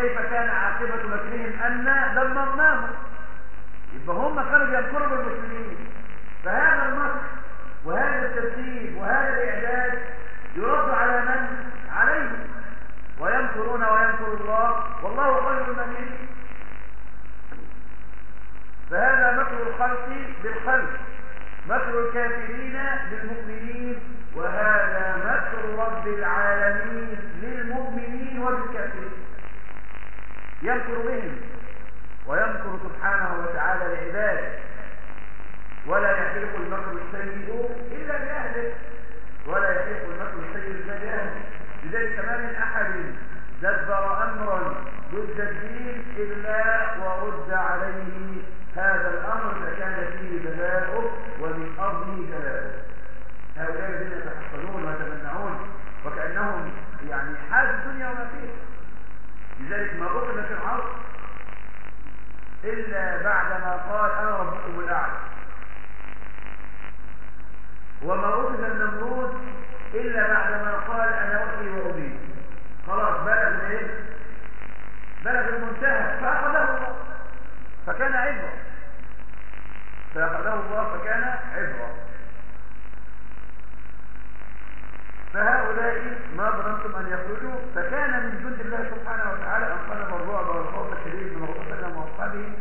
كيف كان عاقبة مكرهم أنا دمرناهم؟ يبقى هم كانوا ينكروا بالمسلمين. فهذا المكر وهذا الترتيب وهذا الإعداد يرد على من؟ عليهم. ويمكرون ويمكر الله. والله خير المكرين فهذا مكر الخلق بالخلق. مكر الكافرين بالمؤمنين. وهذا مكر رب العالمين للمؤمنين وبالكافرين يمكر بهم ويمكر سبحانه وتعالى لعباده. ولا يحيق المكر السيء إلا بأهله. ولا يحيق المكر السيء إلا بأهله. لذلك ما من أحد دبر أمرا ضد الدين إلا ورد عليه هذا الأمر فكان فيه بلاء ومن أرضه بلاء هؤلاء الذين يتحصلون ويتمنعون وكأنهم يعني حاج الدنيا وما فيها. لذلك ما قتل فرعون إلا بعدما قال أنا ربكم الأعلى. وما قتل النمرود إلا بعدما قال أنا أحيي وأبيد خلاص بلغ إيه بلغ المنتهى فأخذه الله. فكان عبرة. فأخذه الله فكان عبرة. فهؤلاء ما ظننتم أن يخرجوا فكان من جند الله سبحانه وتعالى أن قلب الرعب والخوف الشديد من الرسول صلى وأصحابه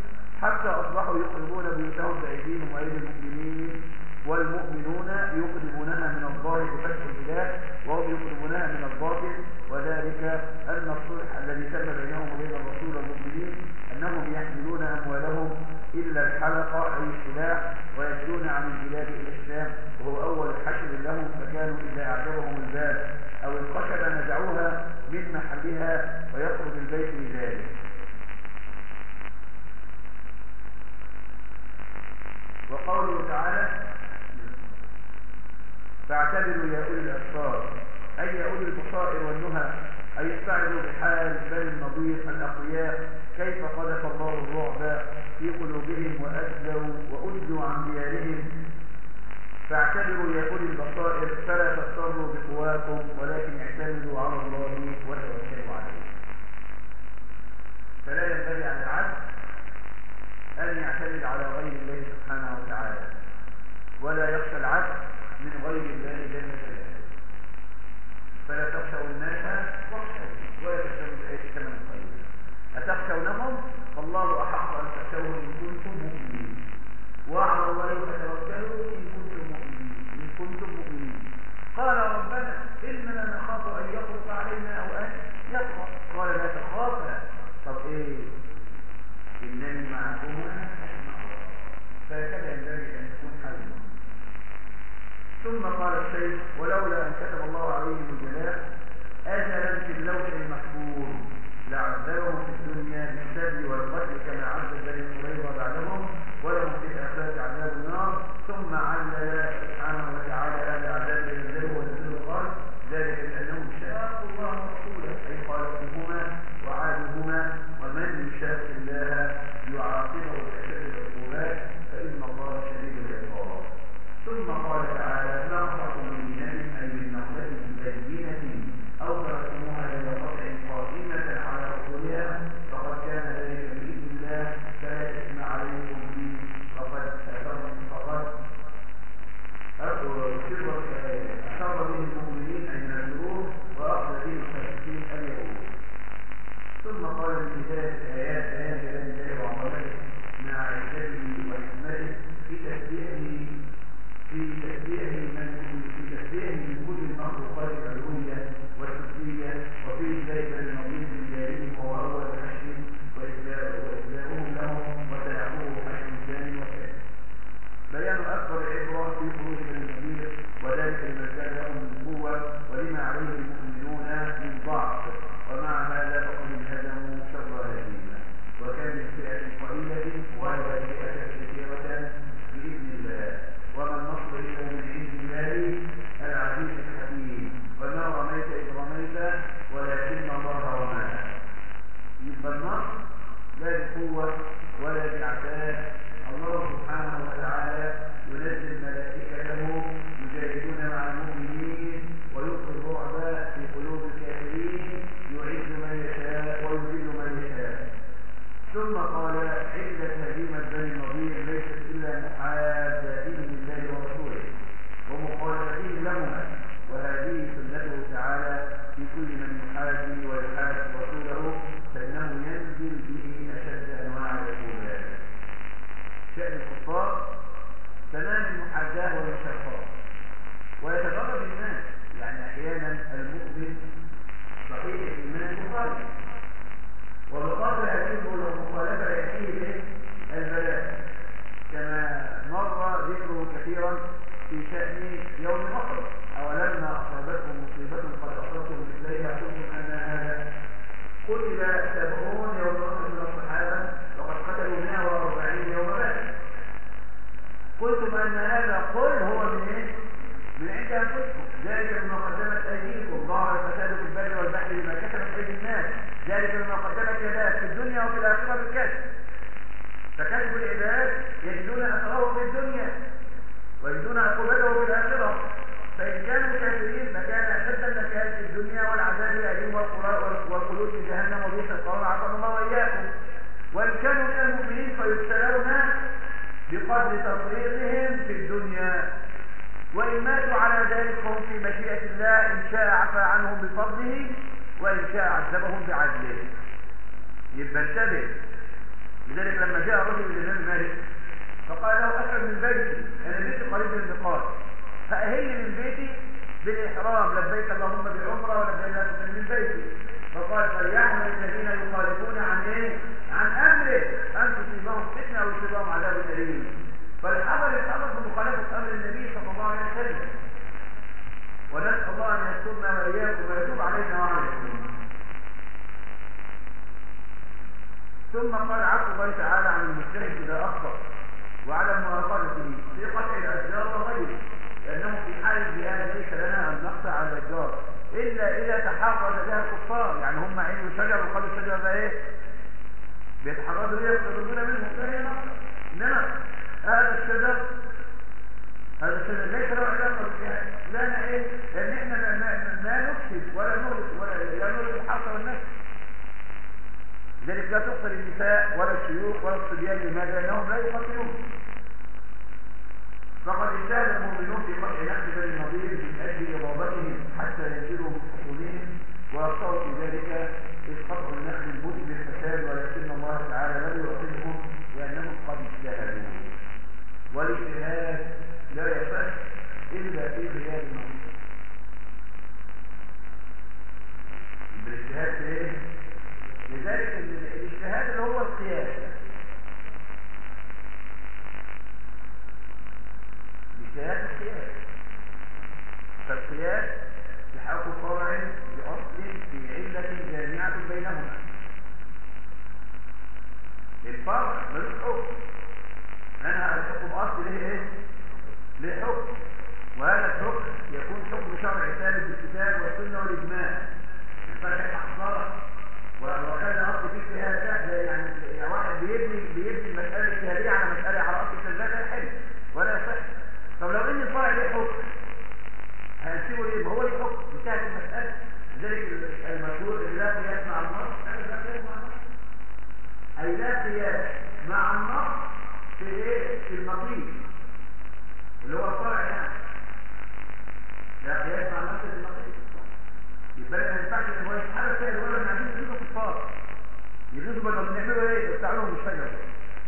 حتى أصبحوا يقلبون بيوتهم بأيديهم وأيدي المؤمنين والمؤمنون يقلبونها من الظاهر بفتح البلاد وهم يقلبونها من الباطن وذلك أن الصلح الذي تم بينهم وبين الرسول والمؤمنين أنهم يحملون أموالهم إلا الحلقة أي السلاح ويجدون عن البلاد إلى الشام وهو أول حشر لهم فكانوا إذا أعجبهم الباب أو الخشبة نزعوها من محلها ويخرج البيت لذلك وقوله تعالى فاعتبروا يا أولي الأبصار أي أولي البصائر والنهى أي استعرضوا بحال بل النظير الأقوياء كيف قذف الله الرعب في قلوبهم وأجلوا وأجلوا عن ديارهم؟ فاعتبروا يا أولي البصائر فلا تضطروا بقواكم ولكن اعتمدوا على الله وتوكلوا عليه. فلا ينبغي على العبد أن يعتمد على غير الله سبحانه وتعالى ولا يخشى العبد من غير الله جل جلاله. فلا تخشوا الناس واخشوا ولا تخشوا الآية كما نقول أتخشونهم؟ فالله أحق أن تخشوه إن كنتم مؤمنين. وعلى الله فتوكلوا إن كنتم مؤمنين. إن كنتم مؤمنين. قال ربنا إننا نخاف أن يخرج علينا أو أن يطغى قال لا تخافا. طب إيه؟ إنني معكما. فهكذا ينبغي أن يكون حالنا؟ ثم قال الشيخ ولولا أن كتب الله عليهم الجلاء أجلا في اللوح المحفوظ لعذبهم في الدنيا بالسبي والقتل كما عذب بني قريظة بعدهم ولهم في الآخرة عذاب النار ثم علل سبحانه وتعالى فالحذر الأمر بمخالفة أمر النبي صلى الله عليه وسلم. ونسأل الله أن يسترنا وإياكم ويتوب علينا وعليكم ثم قال عبد الله تعالى عن المجتهد إذا أخطأ وعلى مؤاخذته في قطع الأشجار وغيره. لأنه في حال الجهاد ليس لنا أن نقطع على الأشجار. إلا إذا تحرز بها الكفار. يعني هم عينوا شجر وخلوا الشجر ده إيه؟ بيتحرزوا بها ويخرجون منه. فهي نقطع إنما هذا الشجر هذا الشجر ليس له علاقة لنا إيه؟ لأن إحنا لا نفسد ولا نهلك ولا لا نهلك الحرث والنفس لذلك لا تقتل النساء ولا الشيوخ ولا الصبيان لماذا؟ لأنهم لا يقتلون فقد اجتهد المؤمنون في قطع نقل بني النضير من أجل اضابتهم حتى ينزلوا من حصولهم واخطاوا في ذلك اذ قطع النقل الموجب للفساد ولكن الله تعالى لم يعطيهم لانهم قد اجتهدوا والاجتهاد لا يصح إلا في غياب النص بالاجتهاد في إيه؟ لذلك الاجتهاد اللي هو القياس الاجتهاد القياس فالقياس لحق فرع بأصل في علة جامعة بينهما. الفرع ملوش حكم أنا الحكم بأصل ليه إيه؟ ليه حكم وهذا الحكم يكون حكم شرعي ثابت بالكتاب والسنة والإجماع. الفرق يحصل وكان اصل في اجتهاد يعني يعني واحد بيبني بيبني المساله الاجتهاديه على مسألة على أصل ده حلو. ولا يصح طب لو ان الفرع ليه حكم؟ هنسيبه ليه؟ ما هو ليه حكم؟ انتهت المسألة. لذلك المشهور إن لا قياس مع النص. لا قياس مع النص. أي لا قياس مع النص في إيه في المقيس اللي هو الفرع يعني. لا قياس مع النص في المقيس يبقى ما ينفعش إن هو يتحرك فيها الولد ما عندوش يجيبوا كفار يجوزوا بدل بنعملوا إيه؟ يفتعلوهم الشجر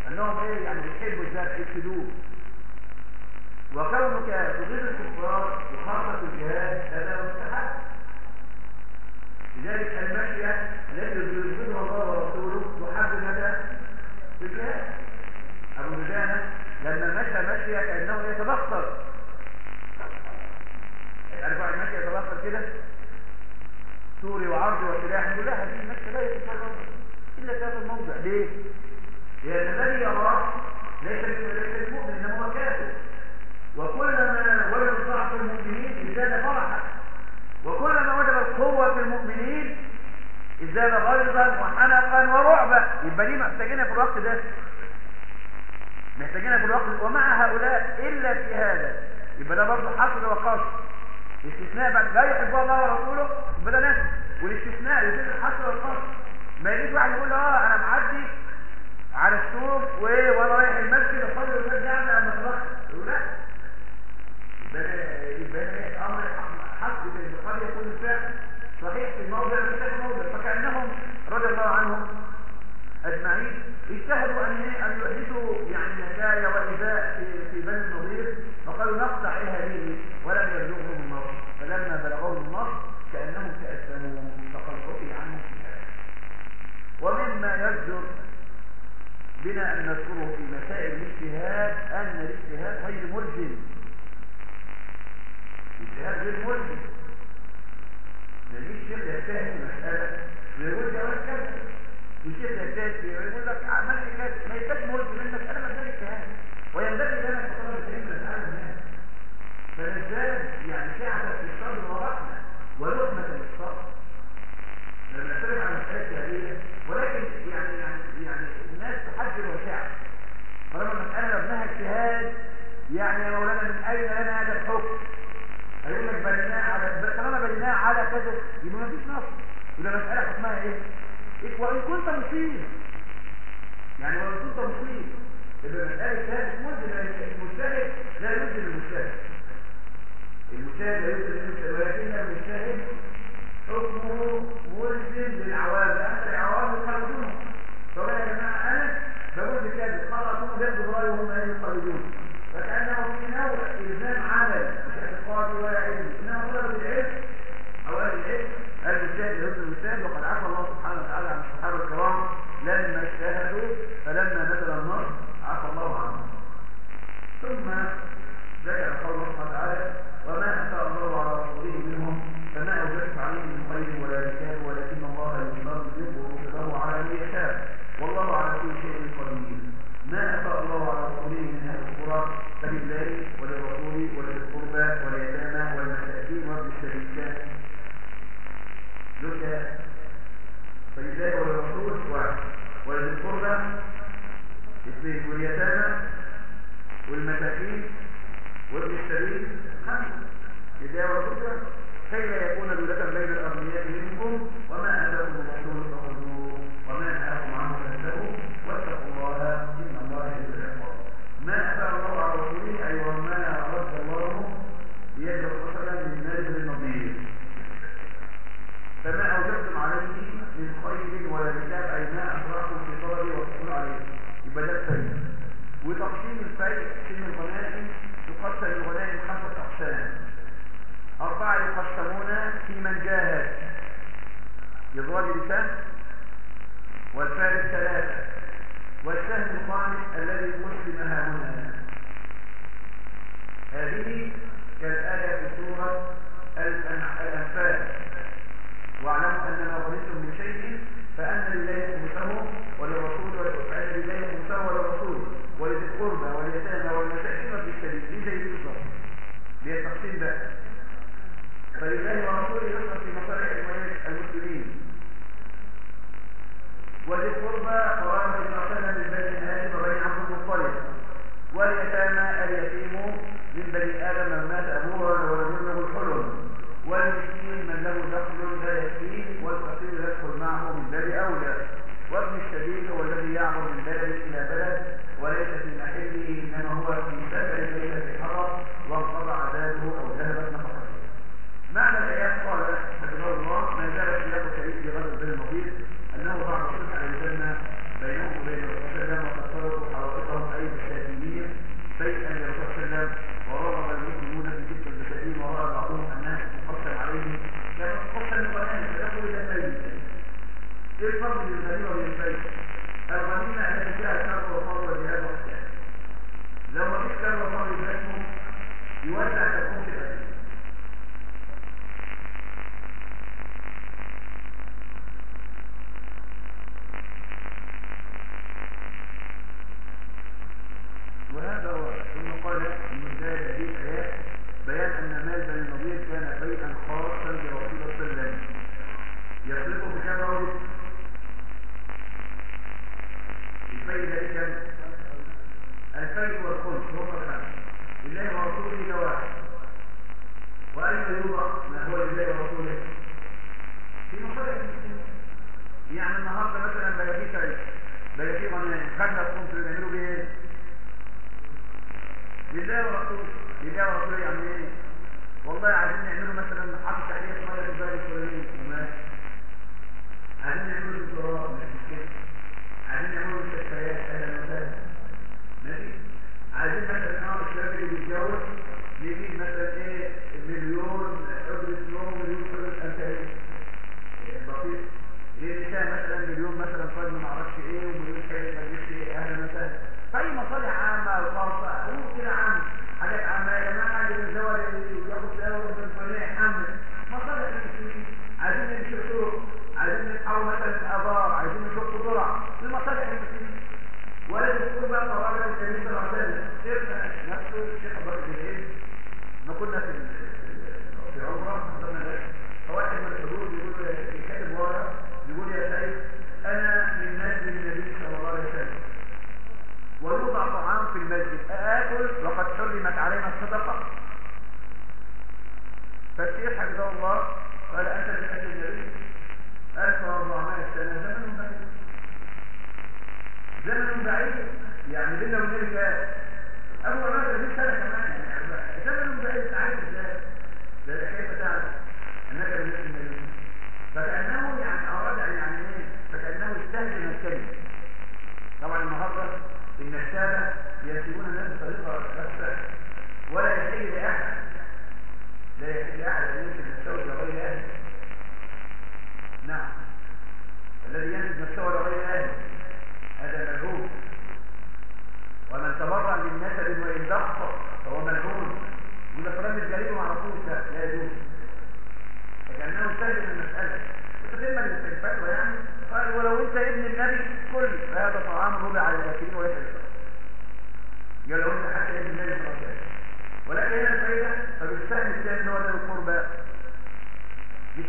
انهم إيه يعني بيحبوا الزرع يفسدوه. وكونك تغيظ الكفار وخاصة الجهاد هذا مستحب. لذلك المشية التي يريدها الله ورسوله تحب مدى في دجانة لما مشى مشية كأنه يتبخر واحد ماشي يتبخر كده. سوري وعرض وسلاح. يقول لا هذه المشي لا يتصرف إلا في هذا الموضع. ليه؟ لأن الذي يراه ليس ليس المؤمن إنما هو كافر. وكلما وجد ضعف المؤمنين ازداد فرحا. وكلما وجدت قوة المؤمنين ازداد غيظا وحنقا ورعبا. يبقى دي محتاجينها في الوقت ده؟ محتاجينها في الوقت. ومع هؤلاء إلا في هذا يبقى ده برضه حصر وقصر الاستثناء بعد لا يحب الله ورسوله يبقى ده نفس والاستثناء يزيد الحصر والقصر ما يجيش واحد يقول آه أنا معدي على السوق وايه وأنا رايح المسجد اصلي والناس قاعدة أما يقول لا. يبقى أمر حسب قد يكون الفعل صحيح في الموضع وليس في الموضع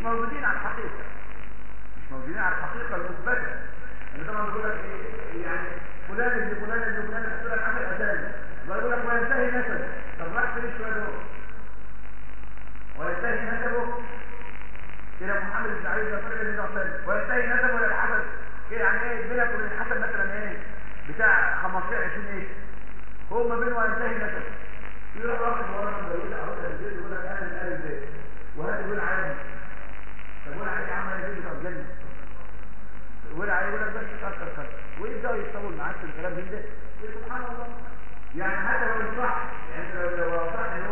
موجودين على الحقيقة. مش موجودين على الحقيقة المثبتة يعني طبعا بيقول لك إيه يعني فلان ابن فلان ابن فلان ابن لك عمل أذان ويقول لك وينتهي نسبه. طب راح فين شوية دول؟ وينتهي نسبه إلى محمد بن علي بن فرج بن وينتهي نسبه إلى الحسن. إيه يعني إيه؟ بينك وبين الحسن مثلا إيه؟ بتاع 15 20 إيه؟ هو ما بينه وينتهي نسبه. يروح واحد ورقه مدوله أهو يقول لك أنا من ال وهذا يقول عالم طب وأنا عمل أجيب طب جنة ولا عليه ولا بس كسر كسر ويبدأوا يتصوروا معاك الكلام من سبحان الله. يعني حتى لو صح يعني لو صح ان هو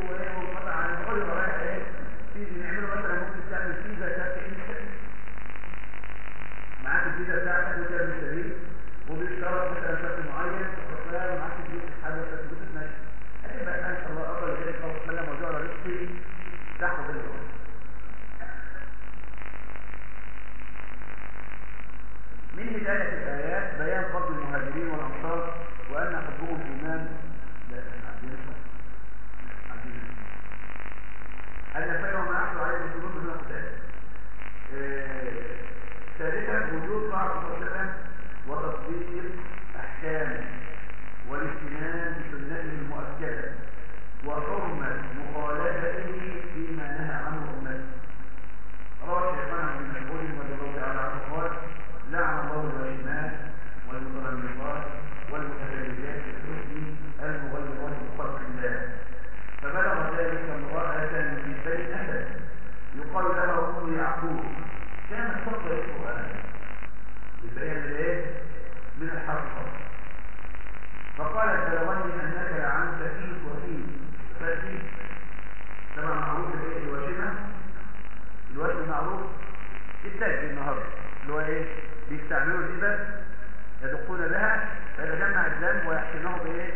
الدم ويحقنه بإيه؟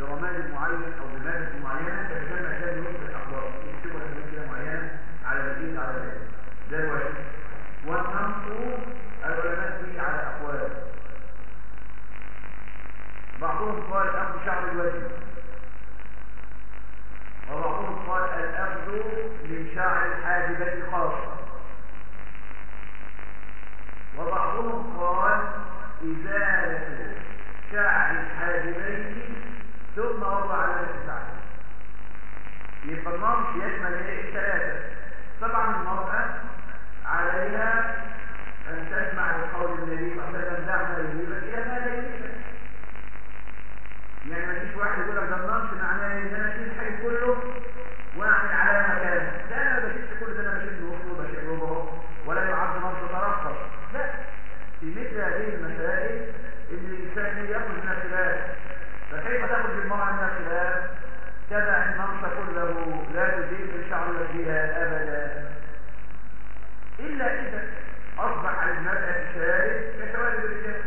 برماد معين أو بمادة معينة. يشمل ايه لا تزيد نزيل شعر وجهها أبدا. إلا إذا أصبح المرأة شارب كشوارب الرجال.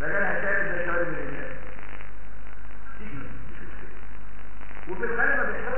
بدلها شارب كشوارب الرجال. وفي الغالب بيحصل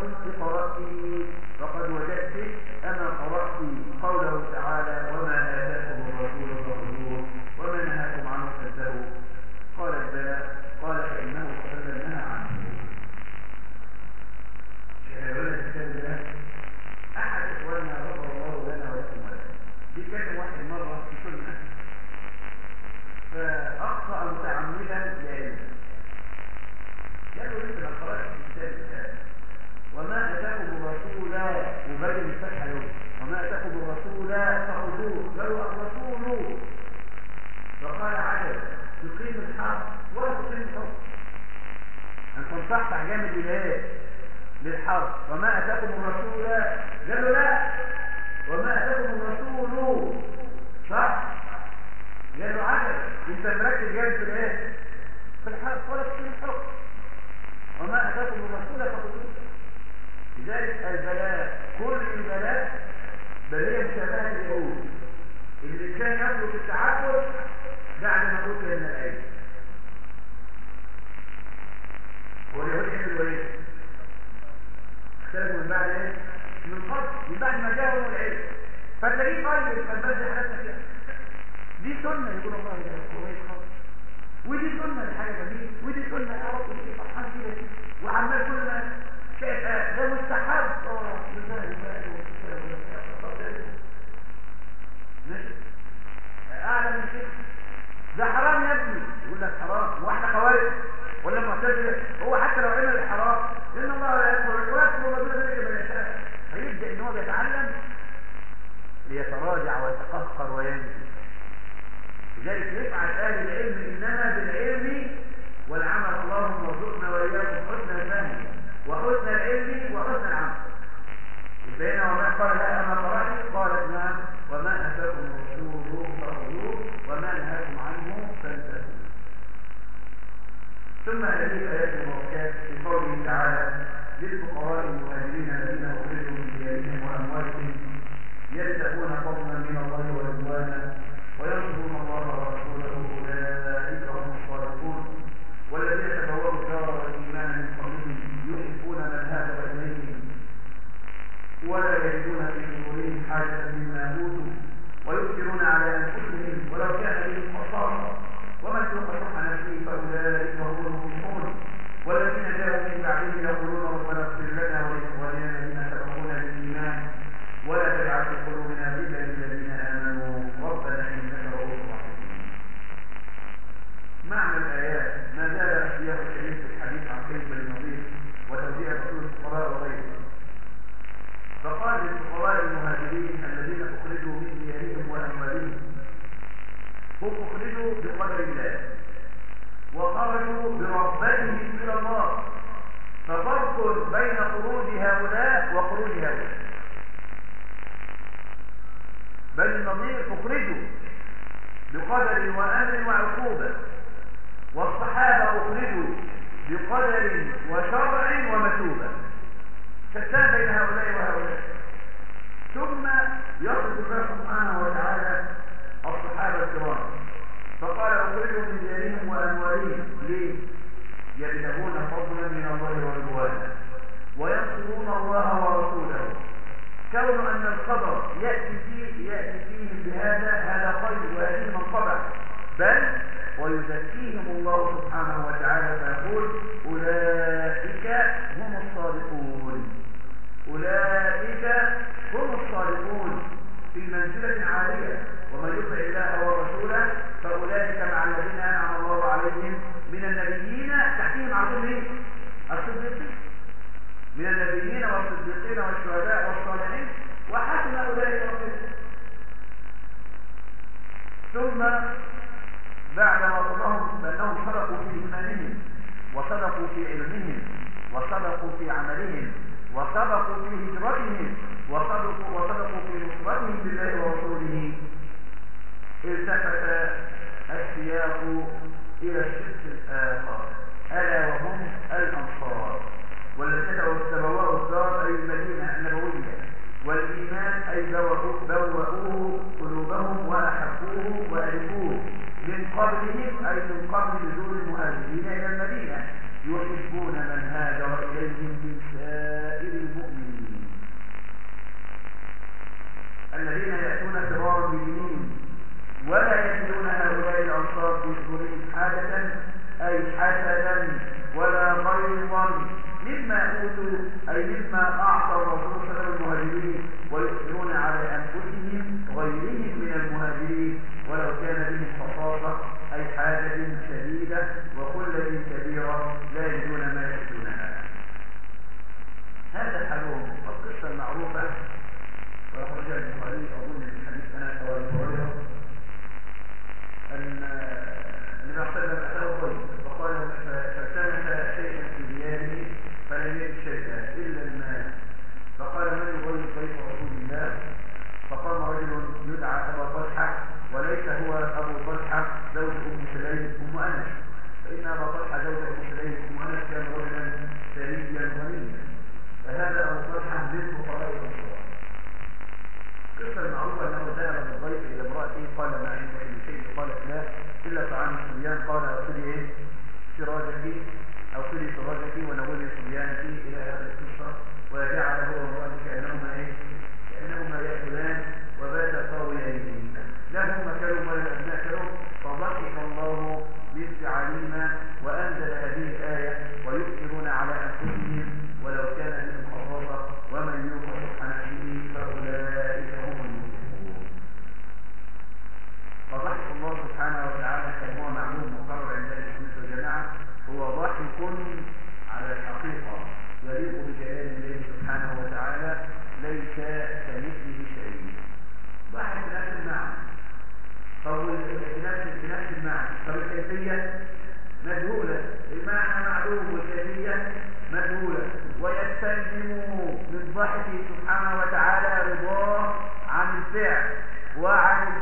كنت قرأت فقد وجدت أنا قرأت قوله تعالى وما آتاكم الرسول فخذوه وما نهاكم عنه فانتهوا قالت بلى قال فإنه قد نهى عنه شهادة كتاب الله أحد إخواننا غفر الله لنا ولكم ولكم دي كان واحد مرة في سنة فأخطأ متعمدا لعلم قالوا لسه ما قرأتش الكتاب الآن وما أتاكم الرسول وبين الفتحة له وما أتاكم الرسول فخذوه قالوا الرسول فقال عجب تقيم الحق ولا تقيم الحق تنصحصح جامد للإيه؟ للحق وما أتاكم الرسول؟ قالوا لا. وما أتاكم الرسول؟ صح. قالوا عجب أنت مركز جامد في الايه في الحق ولا تقيم الحق وما أتاكم الرسول فخذوه لذلك البلاء. كل البلاء بل هي مشابهة اليهود الإنسان يترك التعبد بعد ما أوتي من الآية هو إيه؟ اختلفوا من بعد إيه؟ من قبل من بعد ما جاءهم العلم فتلاقيه طيب فالبلد حالتنا كده دي سنة يقول الله ده كويس خالص ودي سنة لحاجة جميلة ودي سنة يا رب ودي فرحان كده وعمال كل ما شايف ده مستحب آه بالله ماشي اعلى من كده ده حرام يا ابني يقول لك حرام هو إحنا خوارج ولا معتزلة. هو حتى لو عمل الحرام ان الله لا الوقت وما دون ذلك من يشاء. هيبدا إن هو بيتعلم ليتراجع ويتقهقر وينزل لذلك يفعل أهل العلم إنما بالعلم والعمل اللهم ارزقنا وإياكم حسن الفهم وحسن العلم وحسن العمل. بين وما قال لا اما قرات قالت نعم وما اتاكم الرسول فخذوه وما نهاكم عنه فانتهوا ثم هذه الايات المباركات في قوله تعالى للفقراء المهاجرين الذين أخرجوا من ديارهم وأموالهم يبتغون فضلا من الله ورضوانا وينصرون الله ورسوله اولئك هم الصادقون والذين تبوأوا الدار والايمان من قبلهم يحبون من هاجر اليهم ولا يجدون في صدورهم حاجة مما أوتوا ويؤثرون على أنفسهم ولو كان بهم خصاصة ومن يوق شح نفسه فأولئك هم المفلحون والذين جاءوا من بعدهم يقولون ربنا اغفر لنا ولإخواننا الذين سبقونا بالإيمان ولا تجعل في قلوبنا غلا للذين آمنوا ربنا إنك رؤوف رحيم معنى الآيات ما زال السياق الكريم في الحديث عن كيف النظيف وتوزيع رسول الفقراء وغيره فقال للفقراء المهاجرين الذين اخرجوا من ديارهم واموالهم هم اخرجوا بقدر الله وخرجوا برغبتهم إلى الله ففرق بين خروج هؤلاء وخروج هؤلاء بل النظير اخرجوا بقدر وامر وعقوبة والصحابة أخرجوا بقدر وشرع ومثوبه شتان بين هؤلاء وهؤلاء ثم يصف الله سبحانه وتعالى الصحابة الكرام فقال أخرجوا من ديارهم وأموالهم ليه؟ يبتغون فضلا من الله ورضوانا وينصرون الله ورسوله كون أن القدر يأتي فيه يأتي فيهم بهذا هذا خير وهذه منقبة بل ويزكيهم الله سبحانه وتعالى فيقول أولئك هم الصادقون. أولئك هم الصادقون. في منزلة عالية ومن يطع الله ورسوله فأولئك مع الذين أنعم الله عليهم من النبيين. تحتهم عظيم؟ الصديقين. من النبيين والصديقين والشهداء والصالحين. وحسن أولئك ثم بعدما رضاهم بأنهم صدقوا في إيمانهم وصدقوا في علمهم وصدقوا في عملهم وصدقوا في هجرتهم وصدقوا وصدقوا في نصرتهم لله ورسوله. التفت السياق إلى الشق الآخر. ألا وهم الأنصار. والذين تبوأوا الدار أي المدينة النبوية. والإيمان أي بوأوه قبلهم أي من قبل نزول المهاجرين إلى المدينة. يحبون من هاجر إليهم من سائر المؤمنين. الذين يأتون فرارا بدينهم ولا يجدون هؤلاء الأنصار في صدورهم حاجة أي حسدا ولا غيظا مما أوتوا أي مما أعطى الرسول صلى الله عليه وسلم المهاجرين ويؤثرون على أنفسهم غيرهم.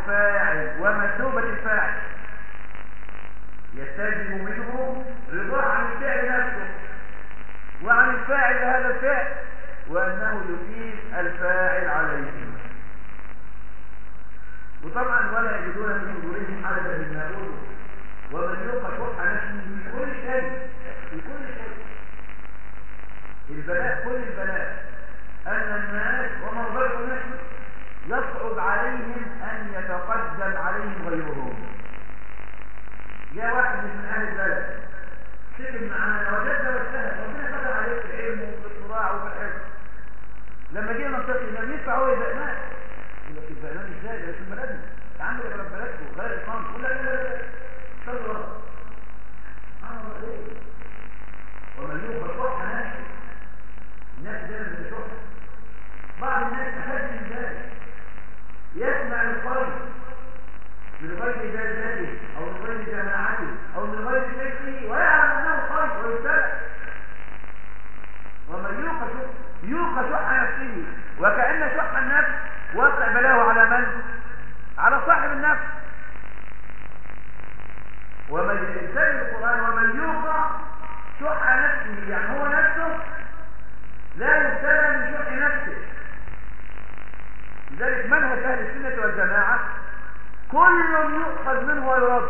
الفاعل ومثوبة الفاعل. يستلزم منه رضاه عن الفعل نفسه وعن الفاعل هذا الفعل وأنه يفيد الفاعل عليه. وطبعا ولا يجدون في صدورهم حدثا مما يقولوا ومن يوقع شح نفسه في كل شيء في كل شيء. البلاء كل البلاء. أن الناس يصعب عليهم أن يتقدم عليهم غيرهم. جاء واحد من أهل البلد سلم معانا وجدنا واجتهد ربنا فتح عليه في العلم وفي الصراع وفي الحفظ لما جينا ننتقل لم يدفع هو البأمان يقول لك البأمان إزاي؟ ده اسم بلدنا تعمل غير بلدكم غير إقامة يقول لك لا لا لا صلوا ورا سبحان الله إيه ومن يوقف شح نفسه الناس دايما بتشح بعض الناس أخذ من ذلك يسمع القلب من أو من غير جماعته أو من غير فكره ويعلم أنه خير ويتبع ومن يوق يوق شح نفسه وكأن شح النفس وقع بلاه على من؟ على صاحب النفس. ومن ينسل القرآن ومن يوق شح نفسه يعني هو نفسه لا يبتلى من شح نفسه. لذلك منهج أهل السنة والجماعة كل يؤخذ منه ويرد.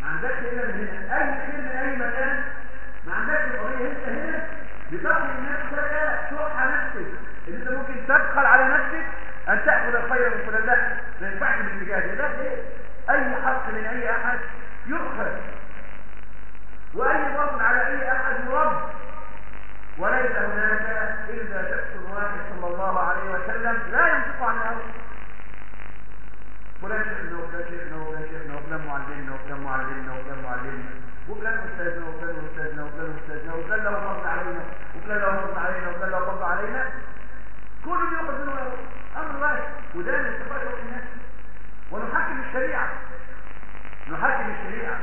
ما عندكش هنا من هنا. أي خير من أي مكان ما عندكش قضية. انت هنا. بتقي نفسك شح نفسك. إن أنت ممكن تبخل على نفسك أن تأخذ الخير من فلان لا ما ينفعش بالاتجاه ده. ليه؟ أي حق من أي أحد يؤخذ. وأي باطل على أي أحد يرد. وليس هناك إلا شخص واحد صلى الله عليه وسلم لا ينطق عن الهوى فلان شيخنا وفلان شيخنا وفلان شيخنا وفلان معلمنا وفلان معلمنا وفلان معلمنا وفلان أستاذنا وفلان أستاذنا وفلان أستاذنا وفلان له فضل علينا وفلان له فضل علينا وفلان له فضل علينا كل يأخذ منه أمر واحد وده من اتفاق الناس ونحكم الشريعة نحكم الشريعة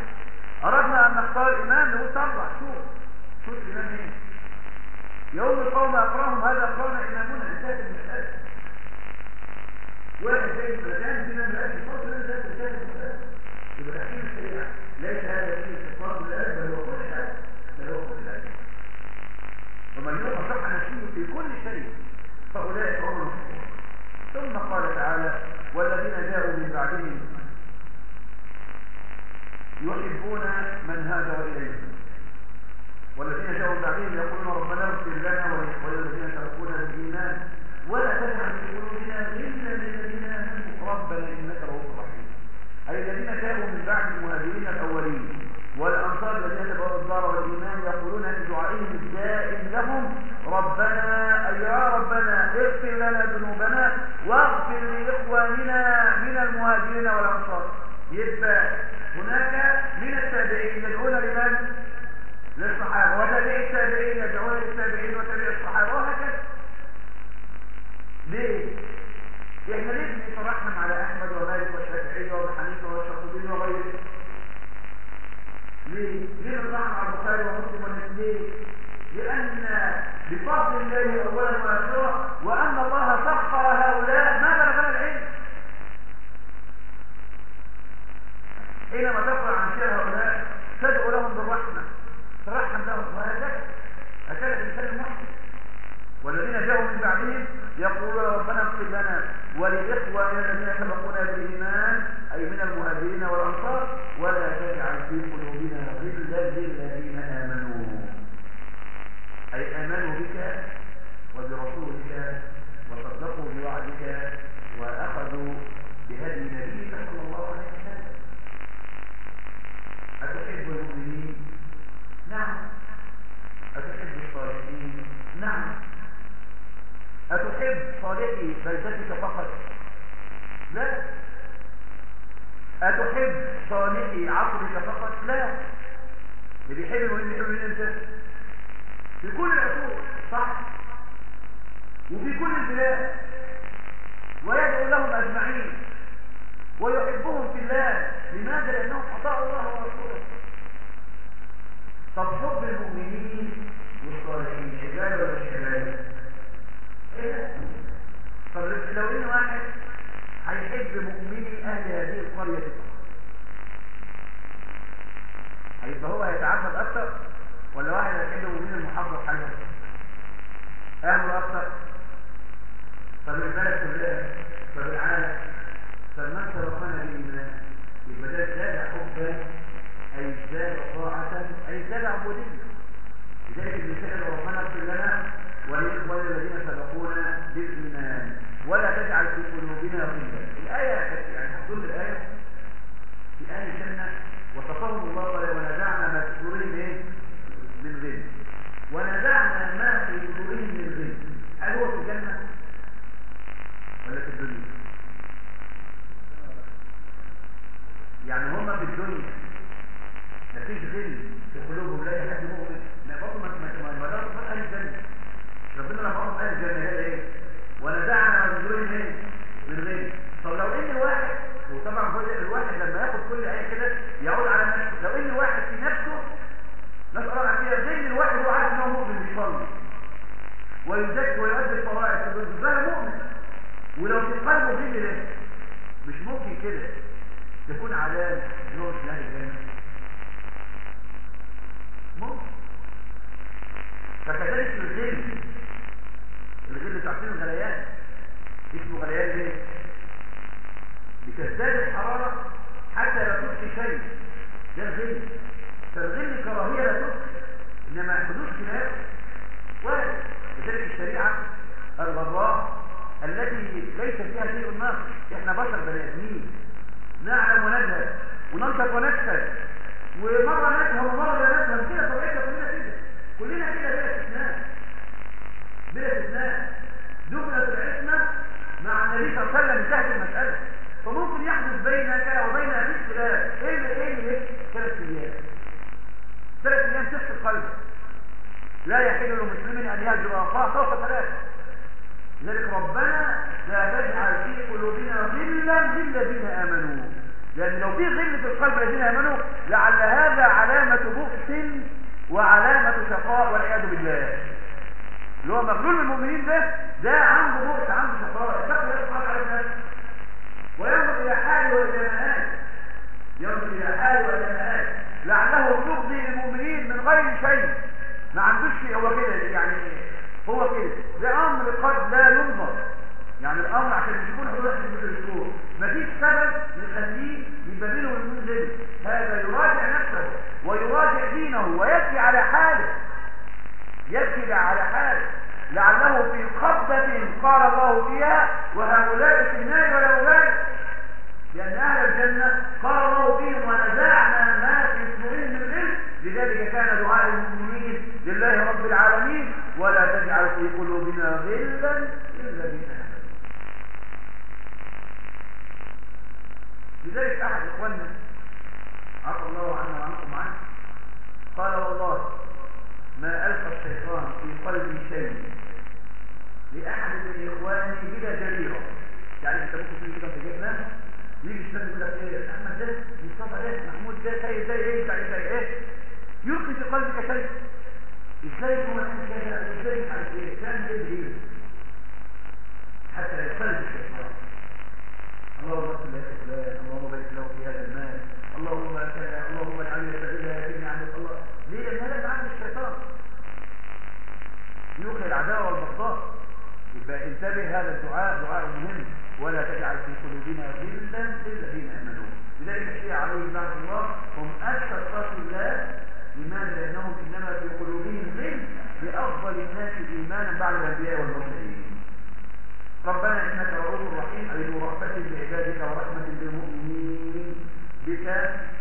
أردنا أن نختار إمام نقول طلع شوف شوف الإمام مين يوم القوم أقرأهم هذا أقرانا إمامنا انتهت المسألة واحد زي المكان فينا من فرصة لنا ذات انتهت المسألة يبقى تحكيم الشريعة ليس هذا فيه استفاق بالألف بل هو كل حاجة بل هو كل حاجة ومن يوقع شرح نفسه في كل شيء فأولئك هم المفلحون. ثم قال تعالى والذين جاءوا من بعدهم يحبون من هاجر إليهم. والذين جاءوا بعدهم يقولون ربنا اغفر لنا وللذين سبقونا بالايمان ولا تجعل في قلوبنا غلا للذين آمنوا. ربنا إنك رؤوف رحيم. اي الذين جاءوا من بعد المهاجرين الأولين والأنصار الذين تبعوا الدار والإيمان يقولون في دعائهم الدائم لهم ربنا يا ربنا اغفر لنا ذنوبنا واغفر لإخواننا من المهاجرين والأنصار. يبقى هناك من التابعين يدعون لمن؟ للصحابة وتابع التابعين يدعون للتابعين وتابع الصحابة وهكذا ليه؟ إحنا ليه بنترحم على أحمد ومالك والشافعي وابو حنيفه والشافعي وغيره؟ ليه؟ ليه بنترحم على البخاري ومسلم والنسلين؟ لأن بفضل الله أولا واخرا وأن الله سخر هؤلاء ما بلغنا العلم حينما تقرأ عن شر هؤلاء تدعو لهم بالرحمة ترحم لهم وهكذا هكذا الانسان المحسن والذين جاءوا من بعدهم يقولون ربنا اغفر لنا ولإخواننا الذين سبقونا بالإيمان أي من المهاجرين والأنصار ولا تجعل في قلوبنا غلا للذين ما عندوش شيء هو كده يعني هو كده. ده أمر قد لا ينظر. يعني الأمر عشان يكون حضور في الدكتور مفيش سبب يخليه يبقى بينه وبين هذا يراجع نفسه ويراجع دينه ويبكي على حاله. يبكي على حاله. لعله في قبضة قال الله فيها وهؤلاء في النار ولا أبالي لأن أهل الجنة قال الله فيهم ونزعنا ما في صدورهم من غل لذلك كان دعاء المؤمنين لله رب العالمين ولا تجعل في قلوبنا غلا للذين آمنوا. لذلك أحد إخواننا عفى الله عنا وعنكم عنه قال والله ما ألقى الشيطان في قلبي شيء لأحد من إخواني بلا جريرة. يعني أنت ممكن تيجي كده في جبنا يجي الشيطان يقول لك إيه؟ أحمد ده مصطفى ده محمود ده سيد ده إيه؟ إيه إيه؟ يلقي في قلبك شيء. إزاي يكون عندك كذا إزاي مش عارف إيه كان ده إيه حتى يختلف الشيطان. اللهم صل على فلان اللهم بارك له في هذا المال. اللهم كذا اللهم اجعل يستغلها يتم عند الله. ليه؟ لأن هذا عند الشيطان. يوقي العداوة والبغضاء. يبقى انتبه هذا الدعاء. دعاء مهم. ولا تجعل في قلوبنا غلا للذين آمنوا. لذلك الشيعة عليهم لعنة الله. هم أكثر خلق الله لماذا لأنهم إنما في قلوبهم لأفضل الناس إيمانا بعد الأنبياء والمرسلين. ربنا إنك رؤوف رحيم أي ذو رأفة بعبادك ورحمة بالمؤمنين بك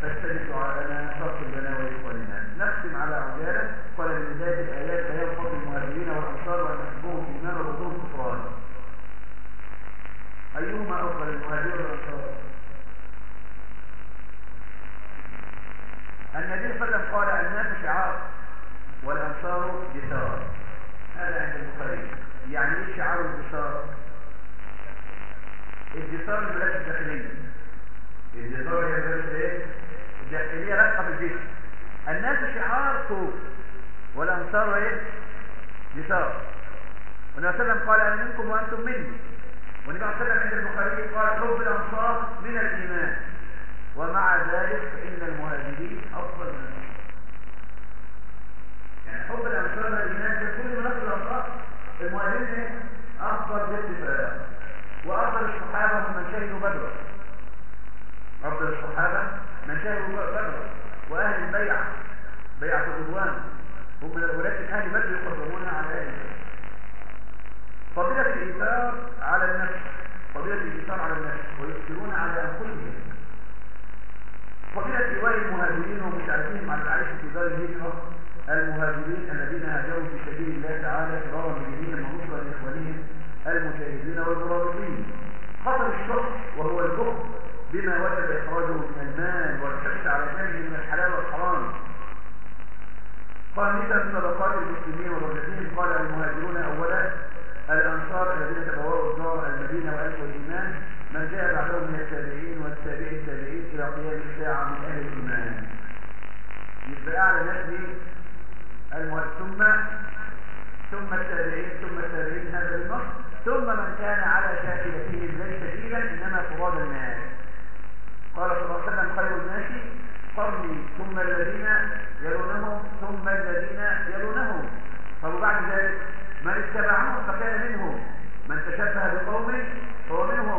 فاستجب دعاءنا فاغفر لنا ولاخواننا نختم على عجالة. قال من بدايه الآيات بيان فضل المهاجرين نحبهم في ايمان وبغضهم كفران. أيهما أفضل المهاجرين والأنصار؟ النبي صلى الله عليه وسلم قال الناس شعار. والأنصار جسار هذا عند البخاري. يعني إيه شعار الجسار الجسار البلاد الداخلية. الجسار هي البلاد إيه؟ الداخلية رقه في الجسم الناس شعار فوق والأنصار إيه؟ يسار والنبي صلى الله عليه وسلم قال أنا منكم وأنتم مني. والنبي صلى الله عليه وسلم عند البخاري قال حب الأنصار من الإيمان. ومع ذلك فإن المهاجرين أفضل من الأنصار حب الأنصار من الإيمان في كل مناطق الأنصار المهاجرين إيه أفضل باتفاق وأفضل الصحابة هم من شهدوا بدرا أفضل الصحابة من شهدوا بدرا وأهل البيعة بيعة الرضوان. هم ولكن أهل بدر يقدمون على أهل البيعة. فضيلة الإيثار على النفس. فضيلة الإيثار على النفس. ويؤثرون على أنفسهم. فضيلة إيواء المهاجرين ومساعدتهم على العيش في دار الهجرة المهاجرين الذين هاجروا في سبيل الله تعالى فرارا بدينهم ونصرا لإخوانهم المجاهدين والمرابطين خطر الشخص وهو البخل بما وجب إخراجه من المال والحرص على جانب من الحلال والحرام. قال مثل صدقات المسلمين ودرجتهم قال المهاجرون أولا الأنصار الذين تبوأوا الدار المدينة وألفوا الإيمان من جاء بعدهم من التابعين والتابعين التابعين إلى قيام الساعة من أهل الإيمان. يبقى أعلى ناس ثم ثم التابعين ثم التابعين هذا بالنص ثم من كان على شاكلتهم ليس دينا إنما فراد الناس. قال صلى الله عليه وسلم خير الناس قرني ثم الذين يلونهم ثم الذين يلونهم. طب وبعد ذلك من اتبعهم فكان منهم. من تشبه بقوم فهو منهم.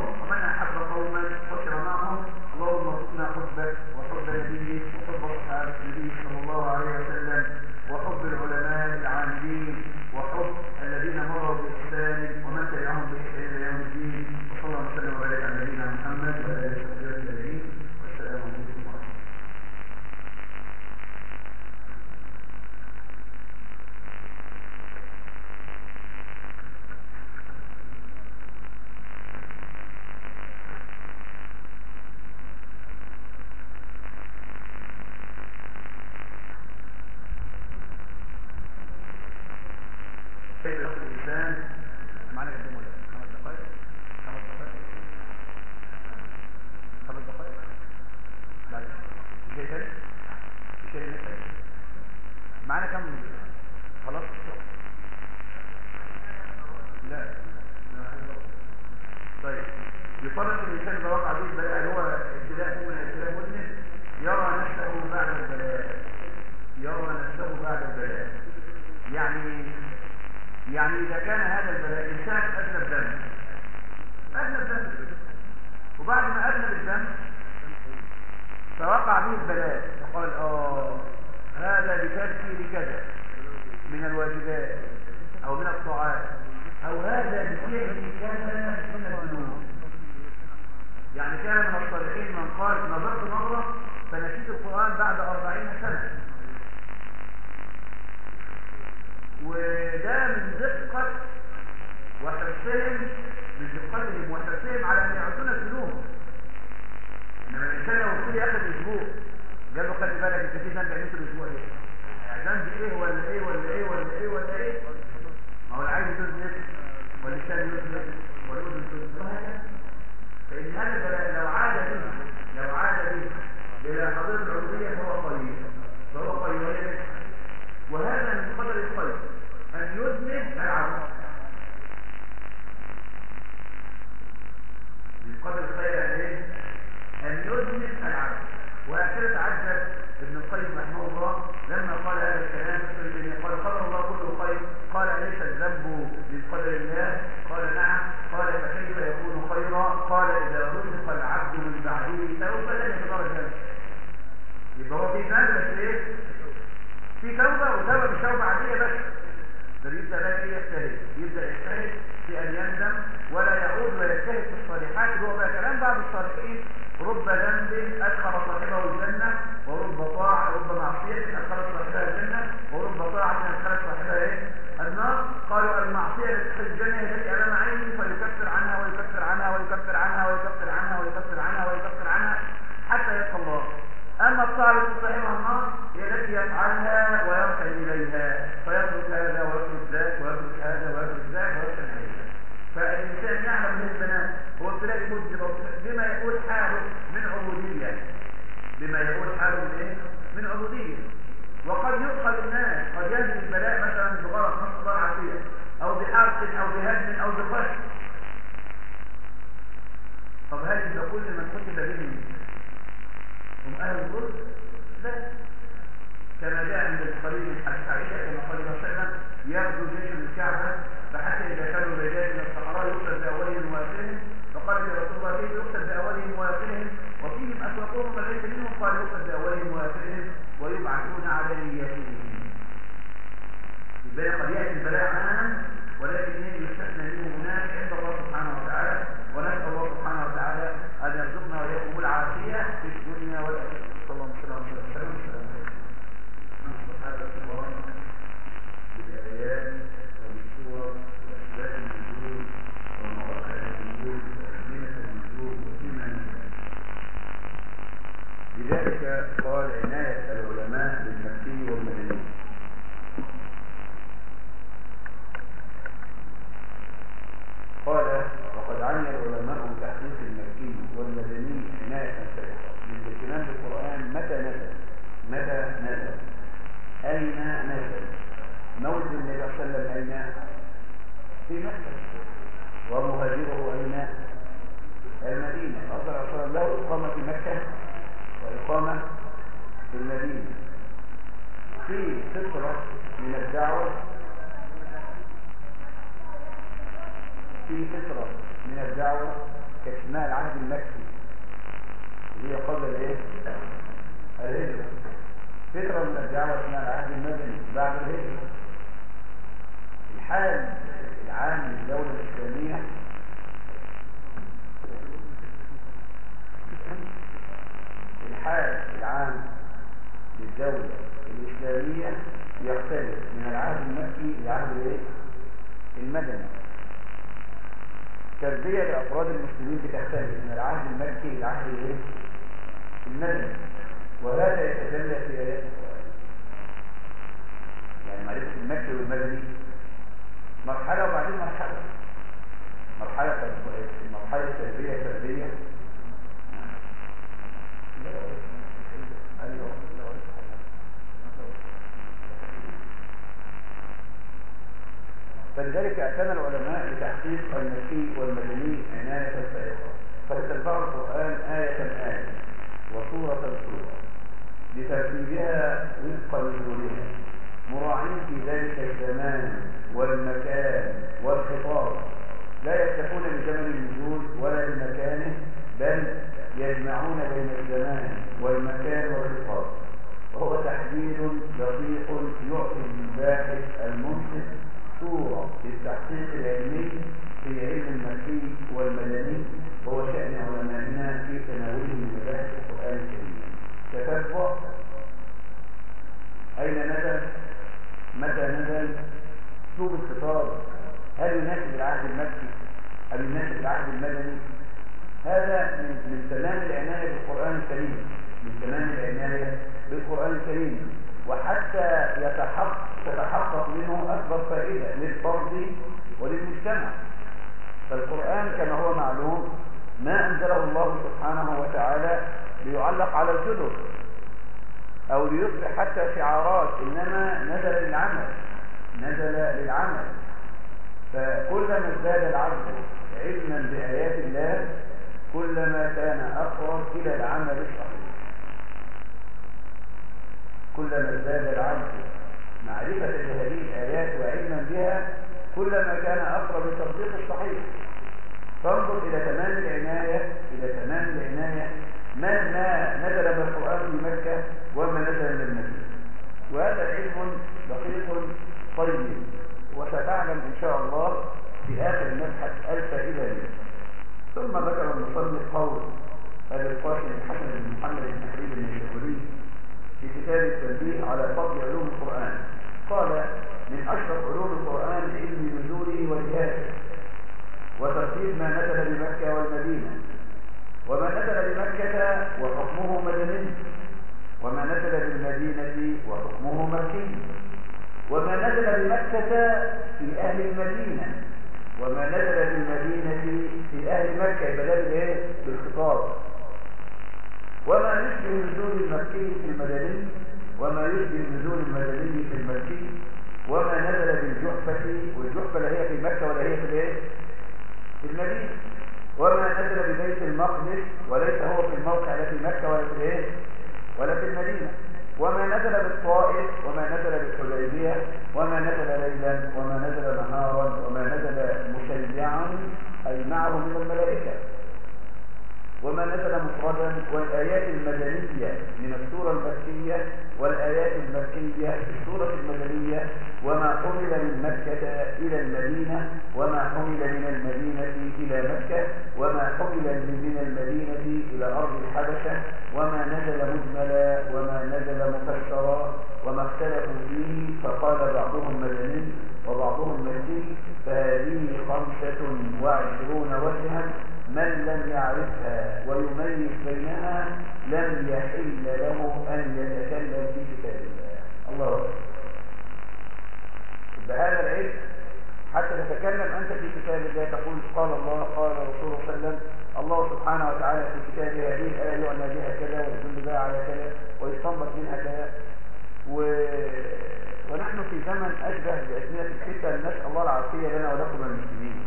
أشبه بأزمنة الفتن نسأل الله العافية لنا ولكم المسلمين.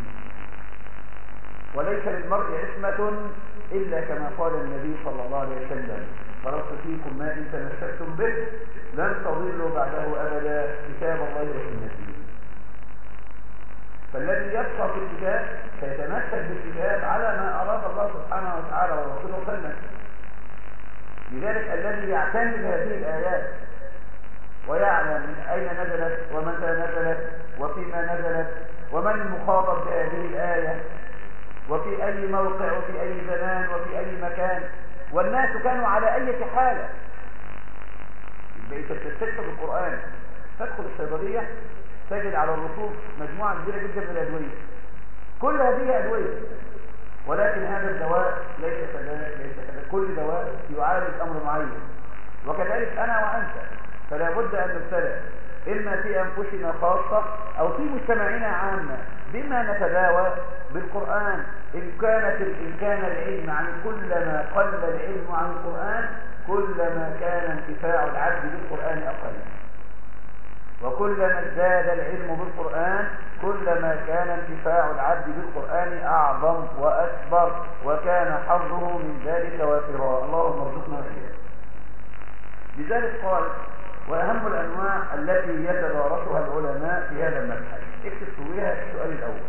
وليس للمرء عصمة إلا كما قال النبي صلى الله عليه وسلم. فرصت فيكم ما إن تمسكتم به لن تضلوا بعده أبدا. كتاب الله وسنته. فالذي يبقى في الكتاب سيتمسك بالكتاب على ما أراد الله سبحانه وتعالى ورسوله وسلم. لذلك الذي يعتمد هذه الآيات ويعلم من أين نزلت ومتى نزلت وفيما نزلت ومن المخاطب بهذه الآية وفي أي موقع وفي أي زمان وفي أي مكان. والناس كانوا على أي حالة؟ يبقى أنت بتستكتب القرآن. تدخل الصيدلية تجد على الرصوف مجموعة كبيرة جدا من الأدوية. كل هذه أدوية. ولكن هذا الدواء ليس كذلك ليس كذلك. كل دواء يعالج أمر معين. وكذلك أنا وأنت. فلا بد أن نبتلى إما في أنفسنا خاصة أو في مجتمعنا عامة. بما نتداوى بالقرآن. إن كانت إن كان العلم عن كلما قل العلم عن القرآن كلما كان انتفاع العبد بالقرآن أقل. وكلما ازداد العلم بالقرآن كلما كان انتفاع العبد بالقرآن أعظم وأكبر. وكان حظه من ذلك وافرا اللهم ارزقنا إياه لذلك قال وأهم الأنواع التي يتدارسها العلماء في هذا المبحث. اكتب سوريها السؤال الأول.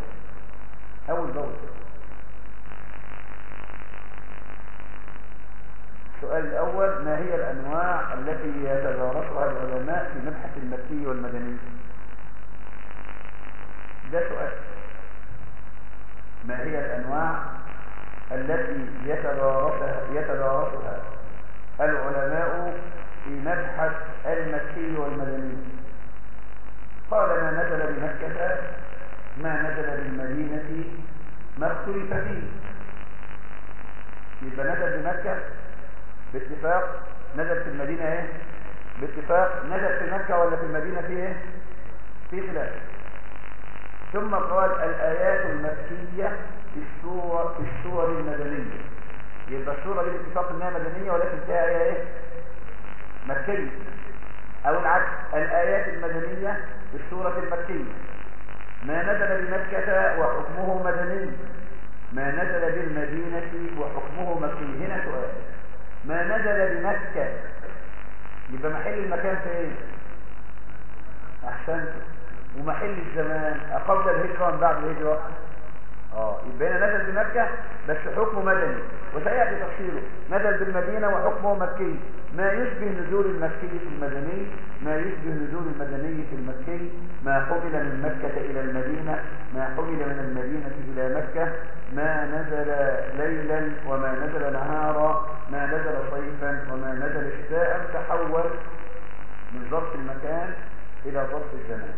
أول دور. السؤال الأول ما هي الأنواع التي يتدارسها العلماء في مبحث المكي والمدني؟ ده سؤال. ما هي الأنواع التي يتدارسها يتدارسها العلماء في مبحث المكي والمدني. قال ما نزل بمكة ما نزل بالمدينة ما اختلف فيه يبقى نزل بمكة باتفاق. نزل في المدينة إيه؟ باتفاق. نزل في مكة ولا في المدينة في إيه؟ في خلاف. ثم قال الآيات المكية في السور في السور المدنية. يبقى السورة دي باتفاق إنها مدنية ولكن فيها آية إيه؟ مكية. أو العكس الآيات المدنية في السورة المكية. ما نزل بمكة وحكمه مدني. ما نزل بالمدينة وحكمه مكي هنا سؤال. ما نزل بمكة؟ يبقى محل المكان فين؟ أحسنت. ومحل الزمان. قبل الهجرة بعد الهجرة. آه يبقى هنا نزل بمكة بس حكمه مدني وسيأتي تفصيله. نزل بالمدينة وحكمه مكي. ما يشبه نزول المكي في المدني ما يشبه نزول المدني في المكي. ما حمل من مكة إلى المدينة ما حمل من المدينة إلى مكة. ما نزل ليلا وما نزل نهارا ما نزل صيفا وما نزل شتاء تحول من ظرف المكان إلى ظرف الزمان.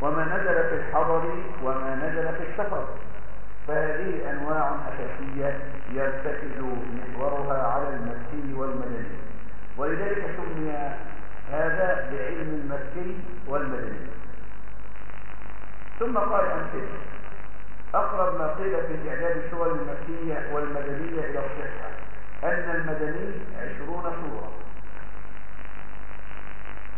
وما نزل في الحضر وما نزل في السفر. فهذه أنواع أساسية يرتكز محورها على المكي والمدني. ولذلك سمي هذا بعلم المكي والمدني. ثم قال أمثلة أقرب ما قيل في تعداد السور المكية والمدنية إلى الصحة أن المدني عشرون سورة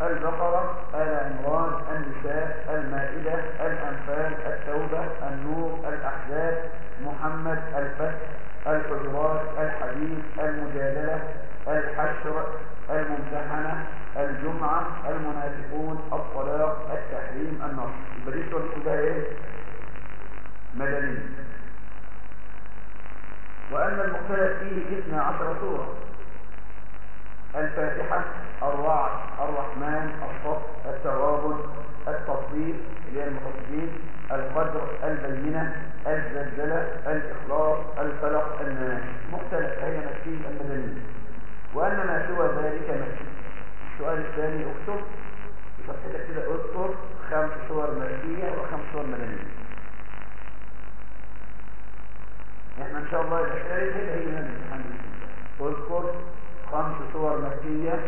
البقرة آل عمران النساء المائدة الأنفال التوبة النور الأحزاب محمد الفتح الحجرات الحديث المجادلة الحشر الممتحنة الجمعة المنافقون الطلاق التحريم النصر. يبقى دي سورة كلها إيه؟ مدنية وأن المختلف فيه 12 سورة الفاتحة الرعد الرحمن الصف التغابن التصوير اللي هي المتصلين القدر البينة الزلزلة الإخلاص الفلق الناس مختلف هي مكي المدنية وأن ما سوى ذلك مكي السؤال الثاني اكتب في صفحتك كده اذكر خمس صور مكية وخمس صور مدنية. إحنا إن شاء الله الاسئله هي هي من الامتحان اذكر خمس صور مكية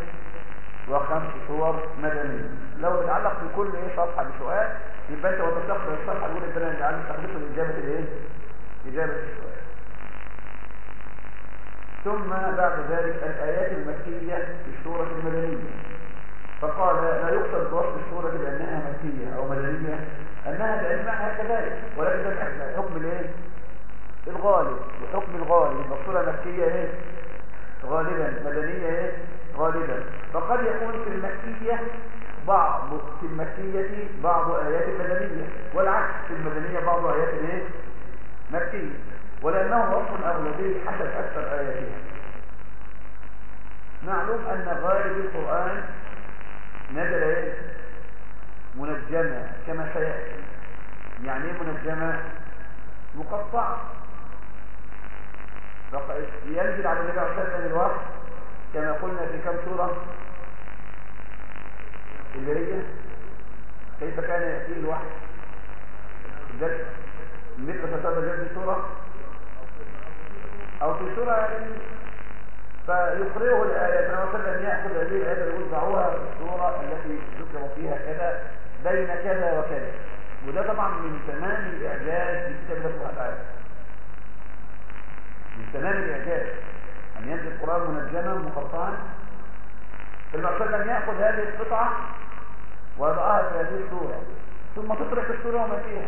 وخمس صور مدنية. لو بتعلق في كل إيه صفحة بسؤال يبقى أنت وانت بتقرا الصفحة الاولى انت اللي عايز تستخلصه لإجابة الإيه؟ إجابة السؤال. ثم بعد ذلك الآيات المكية في السوره المدنية. فقال لا يقصد بوصف السوره بانها مكية أو مدنية أنها باسمها كذلك ولكن حكم الإيه؟ الغالب وحكم الغالب. الصورة مكية إيه؟ غالبا. مدنية إيه؟ غالبا. فقد يكون في المكية بعض في المكية بعض آيات المدنية والعكس في المدنية بعض آيات إيه؟ مكية. ولأنه وصف أغلبي حسب أكثر آياتها معلوم أن غالب القرآن نزل إيه؟ منجمة كما سيأتي. يعني إيه منجمة مقطعة ينزل على النبي عليه الصلاة الوحي كما قلنا في كم سورة؟ اللي كيف كان يأتيه الوحي؟ الدرس مثل فتاه جلد سورة. أو في سورة يعني فيقرئه الآيات. أنا وسلم يأخذ هذه الآيات ويوزعوها في السورة التي ذكر فيها كذا بين كذا وكذا. وده طبعا من تمام الإعجاز في كتاب وتعالى من تمام الإعجاز أن ينزل القرآن منجما مقطعا المقصود أن يأخذ هذه القطعة ويضعها في هذه السورة ثم تترك السورة وما فيها.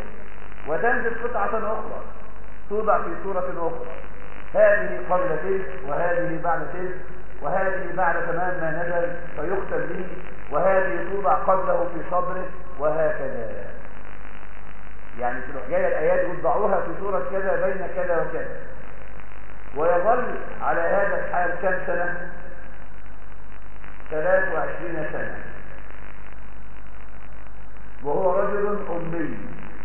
وتنزل قطعة أخرى. توضع في سورة أخرى. هذه قبل تلك وهذه بعد تلك وهذه بعد تمام ما نزل فيختم به وهذه توضع قبله في صدره وهكذا. يعني تروح جاية الآيات وتضعوها في سوره كذا بين كذا وكذا. ويظل على هذا الحال كم سنة؟ 23 سنة. وهو رجل أمي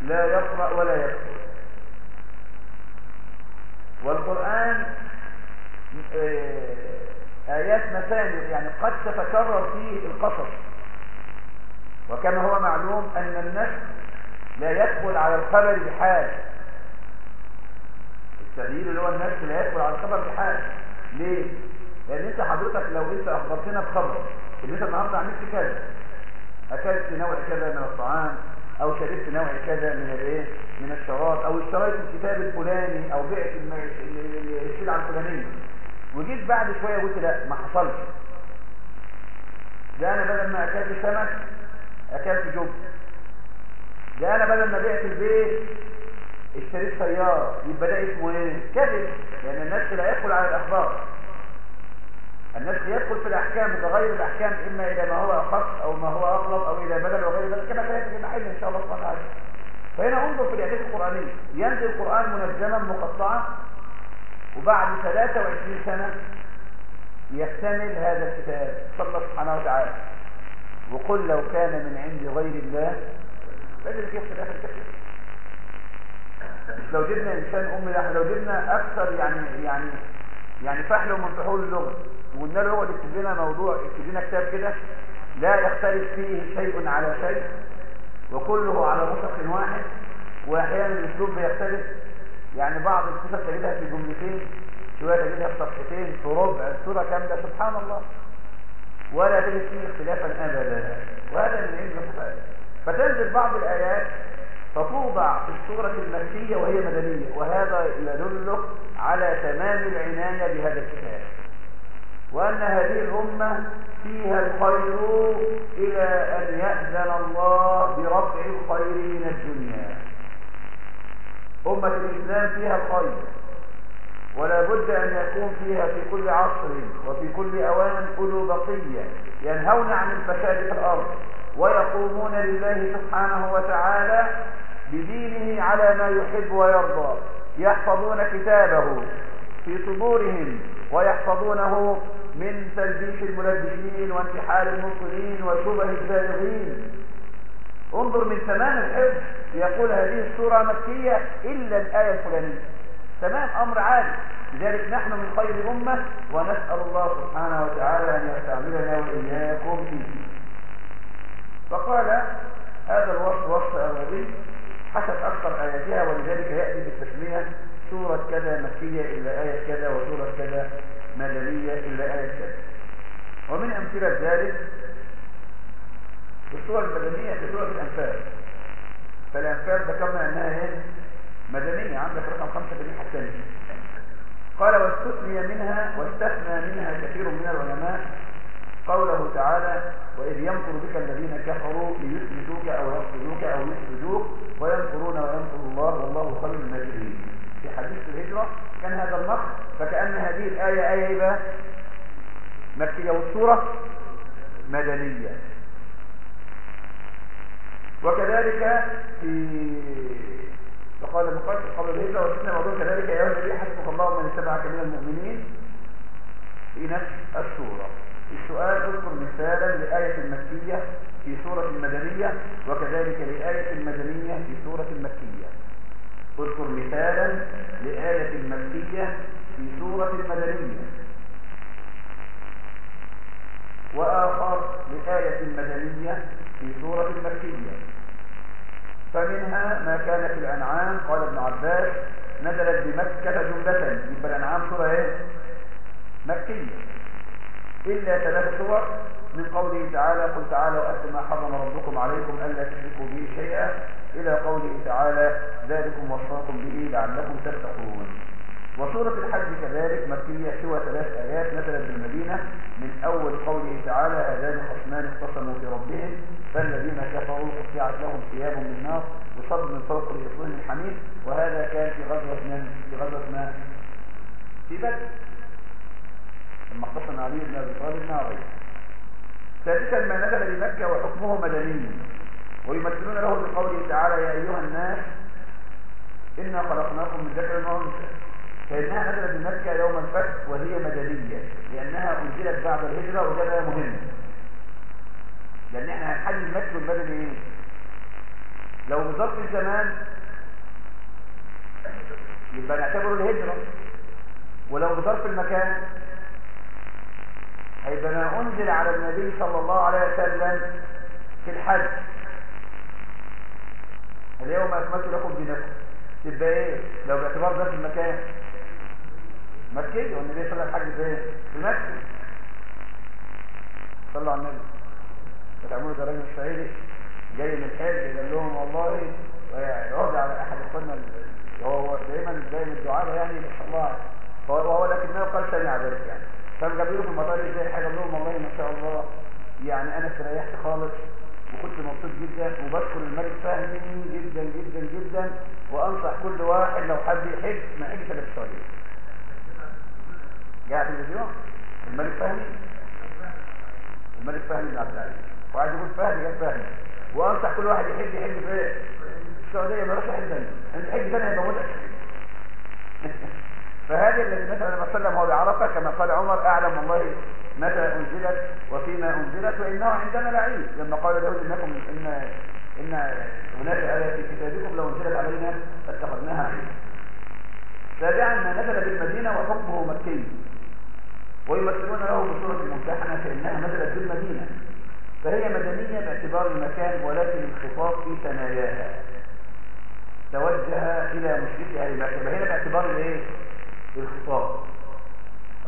لا يقرأ ولا يكتب. والقرآن آيات مثاني يعني قد تتكرر فيه القصص. وكما هو معلوم أن النسل لا يدخل على الخبر بحال. التغيير اللي هو النفس لا يدخل على الخبر بحال ليه؟ لأن أنت حضرتك لو انت أخبرتنا بخبر ان أنت النهارده عملت كذا. أكلت نوع كذا من الطعام أو شربت نوع كذا من الإيه؟ من الشراب أو اشتريت الكتاب الفلاني أو بعت السلعه الفلانية. وجيت بعد شوية قلت لا ما حصلش. ده أنا بدل ما أكلت سمك أكلت جبن. ده أنا بدل ما بعت البيت اشتريت سيارة يبقى ده اسمه إيه؟ كذب لأن الناس لا يدخل على الأخبار. الناس يدخل في الأحكام تغير الأحكام إما إلى ما هو أخص أو ما هو اغلب أو إلى بدل وغير ذلك كما سيأتي في المحل إن شاء الله سبحانه وتعالى. فهنا انظر في الاعداد القرآنية. ينزل القرآن منجما مقطعا وبعد 23 سنة يكتمل هذا الكتاب. صلى الله سبحانه وتعالى. وقل لو كان من عند غير الله. بدل كيف في الآخر كتب مش لو جبنا إنسان أم لا لو جبنا أكثر يعني يعني يعني فحل من فحول اللغة وقلنا له هو يكتب لنا موضوع يكتب لنا كتاب كده لا يختلف فيه شيء على شيء وكله على نسق واحد وأحيانا الأسلوب بيختلف. يعني بعض القصص تجدها في جملتين شوية تجدها في صفحتين في ربع السوره كاملة سبحان الله. ولا تجد فيه اختلافا ابدا. وهذا من علم القران فتنزل بعض الآيات فتوضع في السورة المكية وهي مدنية وهذا يدل على تمام العناية بهذا الكتاب. وأن هذه الأمة فيها الخير إلى أن يأذن الله برفع الخير من الدنيا. أمة الإسلام فيها الخير ولا بد أن يكون فيها في كل عصر وفي كل أوان أولو بقية ينهون عن الفساد في الأرض ويقومون لله سبحانه وتعالى بدينه على ما يحب ويرضى يحفظون كتابه في صدورهم ويحفظونه من تلبيس الملبسين وانتحال المبطلين وشبه الزائغين انظر من تمام الحفظ يقول هذه السورة مكية إلا الآية الفلانية. تمام أمر عادي. لذلك نحن من خير أمة ونسأل الله سبحانه وتعالى أن يستعملنا وإياكم فيه. فقال هذا الوصف وصف أولي حسب أكثر آياتها ولذلك يأتي بالتسمية سورة كذا مكية إلا آية كذا وسورة كذا مدنية إلا آية كذا. ومن أمثلة ذلك السورة المدنية في سورة الأنفال. فالأنفال ذكرنا أنها إيه؟ مدنية. عندك رقم خمسة في الثانية. قال واستثني منها واستثنى منها كثير من العلماء قوله تعالى وإذ يمكر بك الذين كفروا ليثبتوك أو يقتلوك أو يخرجوك ويمكرون ويمكر الله والله خير الماكرين. في حديث الهجرة كان هذا النص فكأن هذه الآية آية إيه؟ مكية والسورة مدنية. وكذلك في فقال المقاتل قبل الهجرة وسنة موضوع كذلك يا النبي حسبك الله من اتبعك من المؤمنين. في نفس السورة السؤال اذكر مثالا لآية المكية في سورة المدنية وكذلك لآية المدنية في سورة المكية اذكر مثالا لآية المكية في سورة المدنية. وآخر لآية المدنية في سورة المكية فمنها ما كان في الأنعام قال ابن عباس نزلت بمكة جملة. يبقى الأنعام سورة إيه؟ مكية. إلا ثلاث سور من قوله تعالى قل تعالى وأتوا ما حرم ربكم عليكم ألا تشركوا به شيئا إلى قوله تعالى ذلكم وصاكم به لعلكم تتقون. وسورة الحج كذلك مكية سوى ثلاث آيات نزلت بالمدينة من أول قوله تعالى هذان خصمان اختصموا في ربهم فالذين كفروا قطعت لهم ثياب من نار وصب من فوق رؤوسهم الحميد وهذا كان في غزوة من في غزوة ما؟ في بدر. لما علي بن أبي طالب نارين ثالثا ما نزل بمكة وحكمه مدني ويمثلون له بقوله تعالى يا أيها الناس إنا خلقناكم من ذكر وأنثى. فإنها نزلت بمكة يوم الفتح وهي مدنية لأنها أنزلت بعد الهجرة وده مهم لأن إحنا هنحل المكي والمدني إيه؟ لو بظرف الزمان يبقى نعتبره الهجرة. ولو بظرف المكان هيبقى ما أنزل على النبي صلى الله عليه وسلم في الحج. اليوم أكملت لكم دينكم. تبقى إيه؟ لو باعتبار ذات المكان. مكي والنبي صلى الله عليه وسلم في مكة صلوا على النبي. فتعملوا ده راجل صعيدي جاي من الحج قال لهم والله راجع على احد اخواننا هو دايما دايما الدعاء يعني ما شاء الله. وهو لكنه قال سمع ذلك يعني. كان جاب لهم في المطار إزاي حاجة لهم والله ما شاء الله. يعني أنا استريحت خالص وكنت مبسوط جدا وبشكر الملك فهمي جدا جدا جدا وأنصح كل واحد لو حد يحج ما يحجش الا في السعوديه جاء في الفيديو؟ الملك فهمي؟ الملك فهمي بن عبد العزيز. وعايز يقول فهمي جاب فهمي. وأنصح كل واحد يحج يحج في السعودية ما يروحش حج ثاني أنت حج فهذه الذي مثلا لما سلم هو بعرفة كما قال عمر أعلم والله متى أنزلت وفيما أنزلت وإنه عندنا لعيب لما قال له انكم ان إن هناك آية في كتابكم لو أنزلت علينا لاتخذناها عيب سابعا ما نزل بالمدينة وحكمه مكي. ويمثلون له بصورة الممتحنه كأنها نزلت بالمدينة. فهي مدنية باعتبار المكان ولكن الخطاب في ثناياها. توجه إلى مشركي أهل مكة. هنا باعتبار الايه الخطاب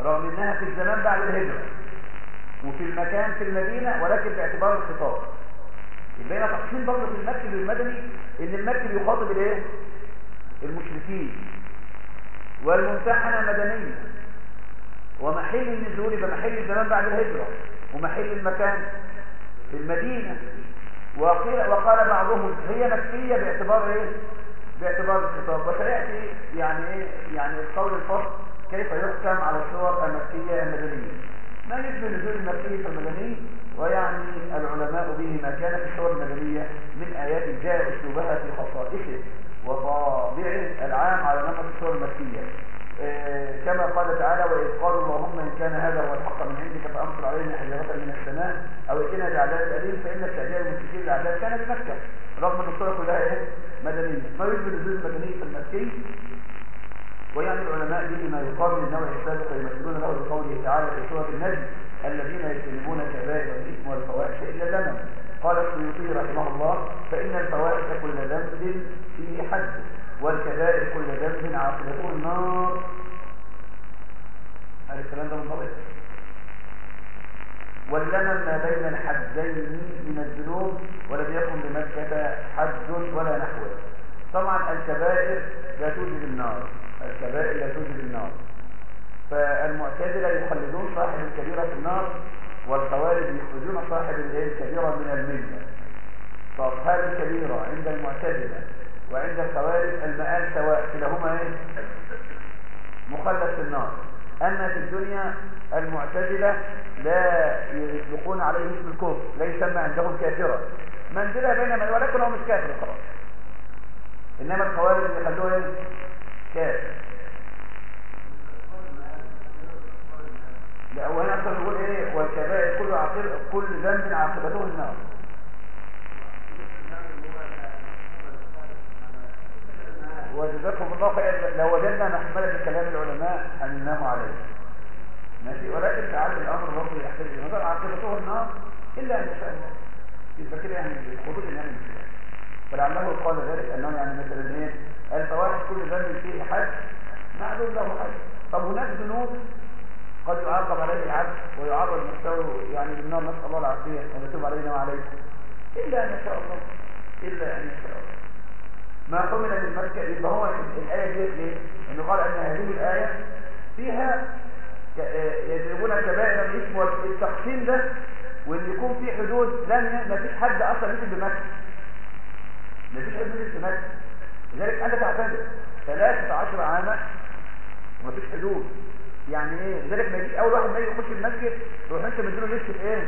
رغم إنها في الزمان بعد الهجرة وفي المكان في المدينة ولكن باعتبار الخطاب. يبقى هنا تقسيم برضه في المكي للمدني إن المكي بيخاطب الإيه؟ المشركين والممتحنة مدنية. ومحل النزول يبقى محل الزمان بعد الهجرة ومحل المكان في المدينة. وقال بعضهم هي مكية باعتبار إيه؟ باعتبار الخطاب. وسيأتي يعني إيه؟ يعني القول الفصل كيف يحكم على الصور المكية المدنية؟ ما يشبه نزول المكي في المدني؟ ويعني العلماء به ما كان في الصور المدنية من آيات جاء أسلوبها في خصائصه وطابعه العام على نمط الصور المكية آه كما قال تعالى وإذ قالوا اللهم إن كان هذا هو الحق من عندك فأمطر علينا حجارة من السماء أو ائتنا بعذاب أليم فإن استعجال المشركين العذاب كان بمكة رغم أن الصورة كلها إيه؟ مدنية ما يشبه نزول المدني في المكي ويعني العلماء به ما يقابل النوع السابق ويمثلون له بقوله تعالى في سورة النجم الذين يجتنبون كبائر الإثم والفواحش إلا اللمم قال السيوطي رحمه الله فإن الفواحش كل ذنب فيه حد والكبائر كل ذنب عاقبته النار. الكلام ده منطبق واللمم ما بين الحدين من الذنوب ولم يكن بمكة حد ولا نحوه. طبعا الكبائر لا توجد النار. الكبائر لا توجد النار. فالمعتزلة يخلدون صاحب الكبيرة في النار والخوارج يخرجون صاحب الكبيرة من الملة. فأصحاب الكبيرة عند المعتزلة وعند الخوارج المآل سواء كلاهما إيه؟ مخلد في النار. أما في الدنيا المعتزلة لا يطلقون عليه اسم الكفر لا يسمى عندهم كافرا منزلة بين من ولكن هو مش كافر خلاص. إنما الخوارج يخلوه إيه؟ كافر. لا هو هنا أصلا بيقول إيه؟ والكبائر كل عاقب كل ذنب عاقبته النار. وجزاكم الله خير. لو وجدنا محملا لكلام العلماء حملناه عليه. ماشي. ولكن لعل الأمر برضه يحتاج إلى نظر عاقبته النار إلا إن شاء الله. يبقى كده يعني الخروج يعني مش فلعله قال ذلك أنه يعني مثلا إيه؟ الفواحش كل ذنب فيه حد معلوم له حد. طب هناك ذنوب؟ قد يعاقب عليه العبد ويعرض نفسه يعني بالنار نسال الله العافية ونتوب علينا وعليكم إلا إن شاء الله. إلا إن شاء الله. ما حمل مكه يبقى هو الآية دي ليه؟ انه قال أن هذه الآية فيها يجربون كبائر الإثم والتقسيم ده وإن يكون في حدود لم ما فيش حد أصلا نزل بمكه ما فيش حد نزل بمكه لذلك أنت تعتبر 13 عاما وما فيش حدود. يعني إيه؟ لذلك ما يجيش أول واحد ما يخش المسجد تروح أنت مديله لسه إيه؟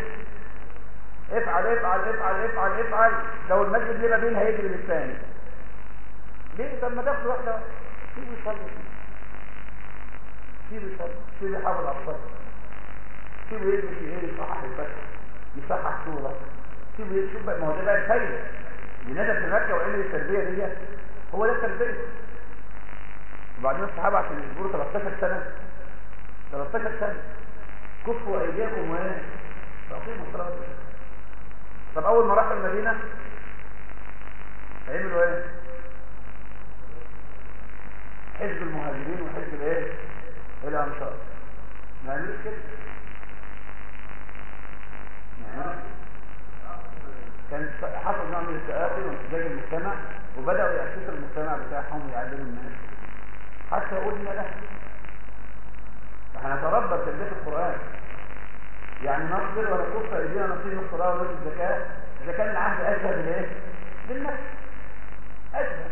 افعل افعل افعل افعل افعل. لو المسجد ليه بين هيجري للثاني. ليه؟ طب ما تاخد واحدة. سيبه يصلي. سيبه يصلي. سيبه يحافظ على الصلاة. سيبه يلبس إيه يصحح الفتح. يصحح صورة. سيبه يشوف ما هو ده بقى الفايده نزل في مكة وعمل التربية دي هو ده التربية. وبعدين الصحابة عشان يصبروا 13 سنة. 13 سنة. كفوا أيديكم وإيه فأقيموا الصلاة. طب أول ما راحوا المدينة عملوا إيه؟ حزب المهاجرين وحزب الإيه؟ الأنصار ما عملوش كده. كان حصل نوع من التآخي وانسجاج المجتمع وبدأوا يأسسوا المجتمع بتاعهم ويعدلوا الناس. حتى قلنا له هنتربى بتربيه القرآن. يعني نصبر ونكف أيدينا نصيب الصلاة ونصيب الزكاة اذا كان العهد اشبه بالايه بالنفس اشبه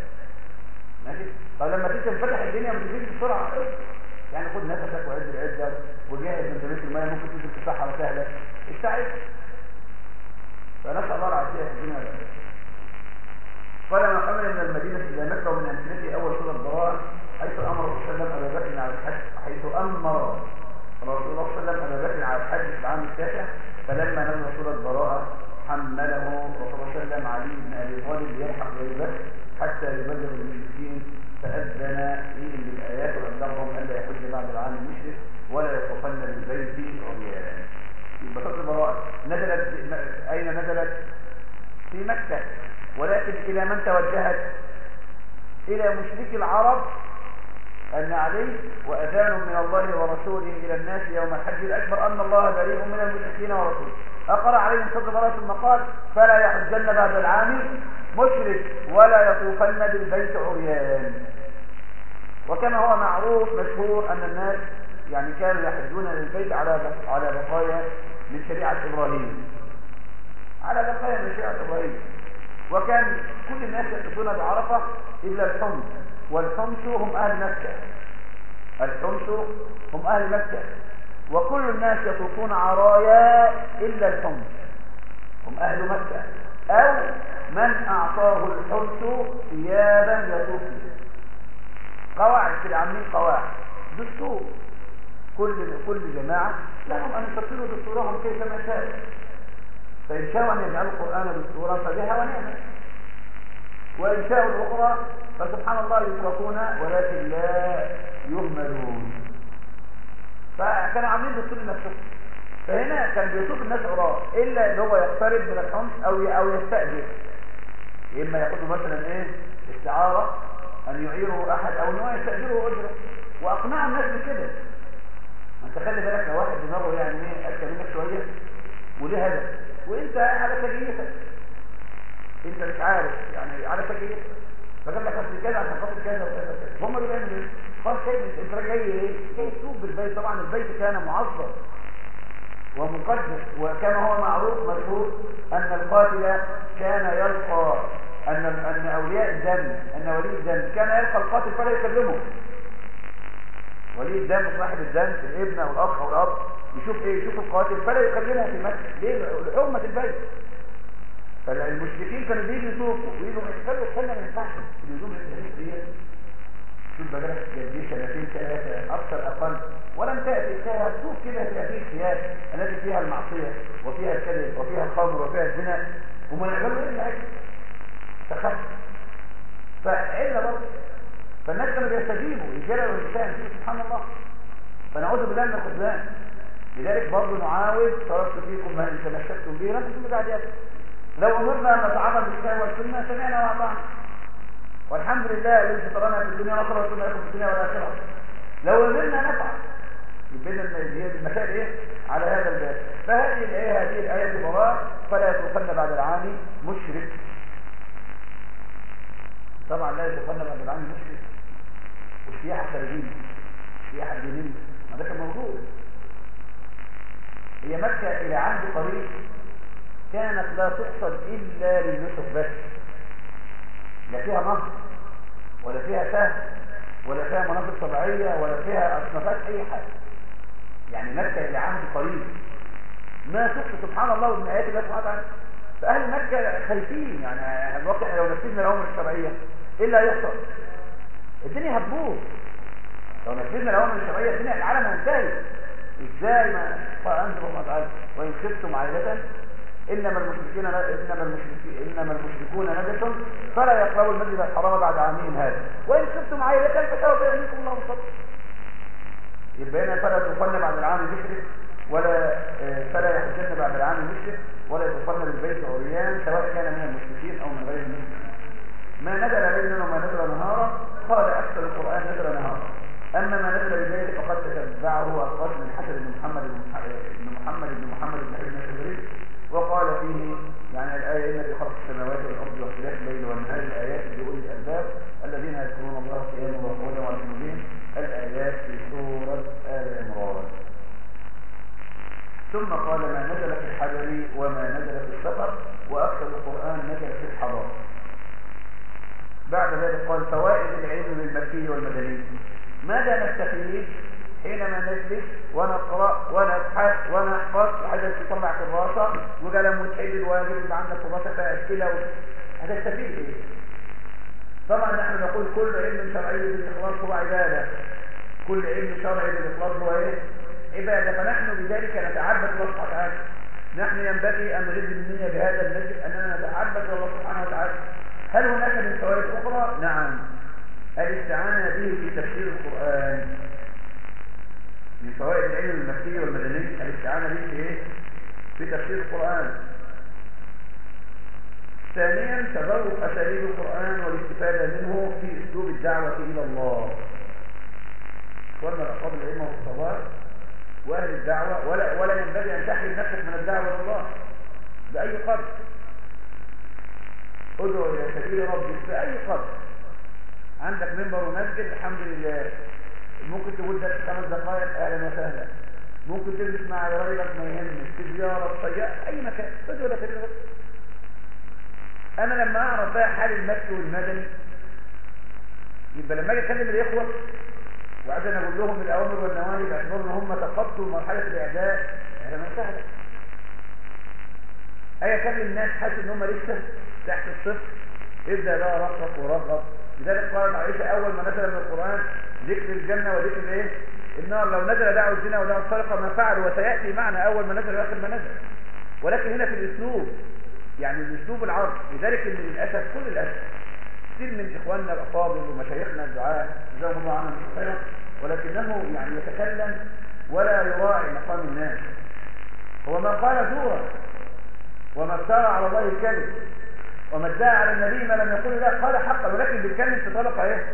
ماشي؟ طب لما تيجي تنفتح الدنيا ما بسرعة. يعني خد نفسك وعد العدة وجهز من جميع الماء ممكن تنزل في صحه سهله استعد. فنسأل الله العافية في الدنيا. قال ما حمل من المدينة إلى مكه ومن امثلته أول سورة البراءة حيث أمر صلى الله عليه وسلم على الحج حيث أمر رسول الله صلى الله عليه وسلم على الحج في العام التاسع فلما نزل سورة براءه حمله رسول الله صلى الله عليه وسلم علي بن أبي طالب ليلحق ابي بكر حتى يبلغ المشركين فأذن فيهم بالآيات وابلغهم الا يحج بعد العام المشرك ولا يطوفن بالبيت عريانا يبقى سوره براءه نزلت أين نزلت؟ في مكة. ولكن إلى من توجهت؟ إلى مشركي العرب أن عليه وأذان من الله ورسوله إلى الناس يوم الحج الأكبر أن الله بريء من المشركين ورسوله. أقر عليهم صدق براءة ثم قال فلا يحجن بعد العام مشرك ولا يطوفن بالبيت عريان. وكما هو معروف مشهور أن الناس يعني كانوا يحجون للبيت على على بقايا من شريعة إبراهيم. على بقايا من شريعة إبراهيم. وكان كل الناس يقفون بعرفة إلا الحمص. والحمص هم أهل مكة. الحمص هم أهل مكة. وكل الناس يطوفون عرايا إلا الحمص. هم أهل مكة. أو من أعطاه الحمص ثيابا يطوف قواعد في العاملين قواعد. دستور. كل كل جماعة لهم أن يفصلوا دستورهم كيفما شاء. فإن شاءوا أن يجعلوا القرآن دستورا فبها ونعمة. وإن شاءوا الأخرى فسبحان الله يتركون ولكن لا يهملون. فكانوا عاملين دستور لنفسهم. فهنا كان بيشوف الناس عراة إلا إن هو يقترب من الحمص أو أو يستأجر إما يأخذوا مثلا إيه استعارة أن يعيره أحد أو أن هو يستأجره أجرة. وأقنع الناس بكده. أنت خلي بالك لو واحد دماغه يعني إيه أذكى منك شوية وليه هدف وأنت على سجيتك أنت مش عارف يعني على سجيتك فقال لك أصل كذا عشان خاطر كذا وكذا وكذا. هم بيعملوا إيه؟ خلاص أنت جاي إيه؟ جاي تسوق بالبيت. طبعا البيت كان معظم ومقدس وكما هو معروف مشهور أن القاتل كان يلقى أن أن أولياء الدم أن ولي الدم كان يلقى القاتل فلا يكلمه. ولي الدم صاحب الدم الابن أو الأخ أو الأب يشوف إيه؟ يشوف القاتل فلا يكلمه في مكة ليه؟ لحرمة البيت. فالمشركين كانوا بيجوا يشوفوا ويقولوا خلوا استنى ما ينفعش اللزوم دي شوف بقى دي سنتين ثلاثة أكثر أقل. ولم تأتي فيها تشوف كده تأتي الخيار التي فيها المعصية وفيها الكذب وفيها الخمر وفيها الزنا وما نعملوا إلا أكل تخف فإلا برضه فالناس كانوا بيستجيبوا الرجاله والنساء سبحان الله. فنعوذ بالله من الخذلان. لذلك برضه نعاود تركت فيكم ما إن تمسكتم به لكم بعد لو أمرنا أن نتعرض بالكتاب والسنة سمعنا وأطعنا. والحمد لله الذي فطرنا في الدنيا نصر وسنة لكم في الدنيا والاخره لو امرنا نفعل يبقى المسائل إيه؟ على هذا الباب. فهذه الآية هذه الآية براء فلا يتوفن بعد العام مشرك. طبعا لا يتوفن بعد العام مشرك. والسياحه خارجيه السياحه الدينيه ما ده كان موجود. هي مكة إلى عهد قريب كانت لا تقصد إلا للنسك بس. لا فيها نهر ولا فيها سهل ولا فيها مناظر طبيعية ولا فيها اصنافات أي حاجة. يعني مكة إلى عهد قريب. ما شفت سبحان الله من آيات الله سبحانه وتعالى؟ فاهل مكة خايفين يعني الواقع لو نفذنا الاوامر الشرعية إيه اللي هيحصل؟ الدنيا هتبوظ. لو نفذنا الاوامر الشرعية الدنيا العالم هينتهي. إزاي ما فانزل الله تعالى وإن خفتم عائله إنما المشركين إنما المشركين إنما المشركون نجس فلا يقربوا المسجد الحرام بعد عامهم هذا. وإن خفتم عائلة فسوف يغنيكم الله فضله يبقى هنا فلا تفن بعد العام المشرك ولا فلا يحجن بعد العام المشرك ولا يتفن بالبيت عريان سواء كان من المشركين أو من غير المشركين. ما نزل ليلا وما نزل نهارا قال أكثر القرآن نزل نهارا. أما ما نزل بالليل فقد تتبعه أقوال من حسن بن محمد بن محمد بن محمد بن حبيب الشجري وقال فيه يعني الآية إن في خلق السماوات والأرض واختلاف الليل والنهار الآيات لاولي الألباب الذين يذكرون الله قياما وقعودا وعلى جنوبهم الآيات في سورة آل عمران. ثم قال ما نزل في الحجر وما نزل في السفر وأكثر القرآن نزل في الحضر. بعد ذلك قال فوائد العلم بالمكي والمدني. ماذا نستفيد؟ حينما نجلس ونقرأ ونبحث ونحفظ حاجة تطلع كراسه وقلم وتحل الواجب اللي عندك فيها اسئله هتستفيد إيه؟ طبعا نحن نقول كل علم شرعي بالإخلاص هو عبادة. كل علم شرعي بالإخلاص هو إيه؟ عبادة. فنحن بذلك نتعبد الله سبحانه وتعالى. نحن ينبغي أن نجد النية بهذا المسجد أننا نتعبد الله سبحانه وتعالى. هل هناك من فوائد أخرى؟ نعم. الاستعانه به في تفسير القرآن؟ من فوائد العلم المكي والمدني الاستعانة به في إيه؟ في تفسير القرآن. ثانيا تدرس أساليب القرآن والاستفادة منه في أسلوب الدعوة إلى الله. إخواننا الأصحاب العلم والصبار وأهل الدعوة ولا, ولا ينبغي أن تحرم نفسك من الدعوة إلى الله بأي قدر. ادعو إلى سبيل ربك بأي قدر. عندك منبر ومسجد الحمد لله. ممكن ده خمس دقائق أهلا وسهلا ممكن تجلس مع قرايبك ما يهمك في زياره في أي مكان. خذ ولا تجلس أنا لما أعرف بقى حال المكي والمدني يبقى لما أجي أكلم الإخوة وعشان أقول لهم الأوامر والنواهي باعتبار إن هم تخطوا مرحلة الإعداء أهلا وسهلا اي اخلي الناس حاسس إن هم لسه تحت الصفر ابدا بقى رقق ورغب لذلك قالت عائشه أول ما نزل من القرآن ذكر الجنة وذكر إيه؟ النار. لو نزل دعوة الزنا ودعوه السرقه ما فعلوا وسيأتي معنا أول ما نزل وآخر ما نزل. ولكن هنا في الأسلوب يعني الأسلوب العرض. لذلك إن للأسف كل الأسف كثير من إخواننا الافاضل ومشايخنا الدعاء جزاهم الله عنهم خيرا ولكنه يعني يتكلم ولا يراعي مقام الناس. هو ما قال زورا وما افترى على الله الكذب وما ادعى على النبي ما لم يقول لا قال حقا ولكن بيتكلم في طبقه إيه؟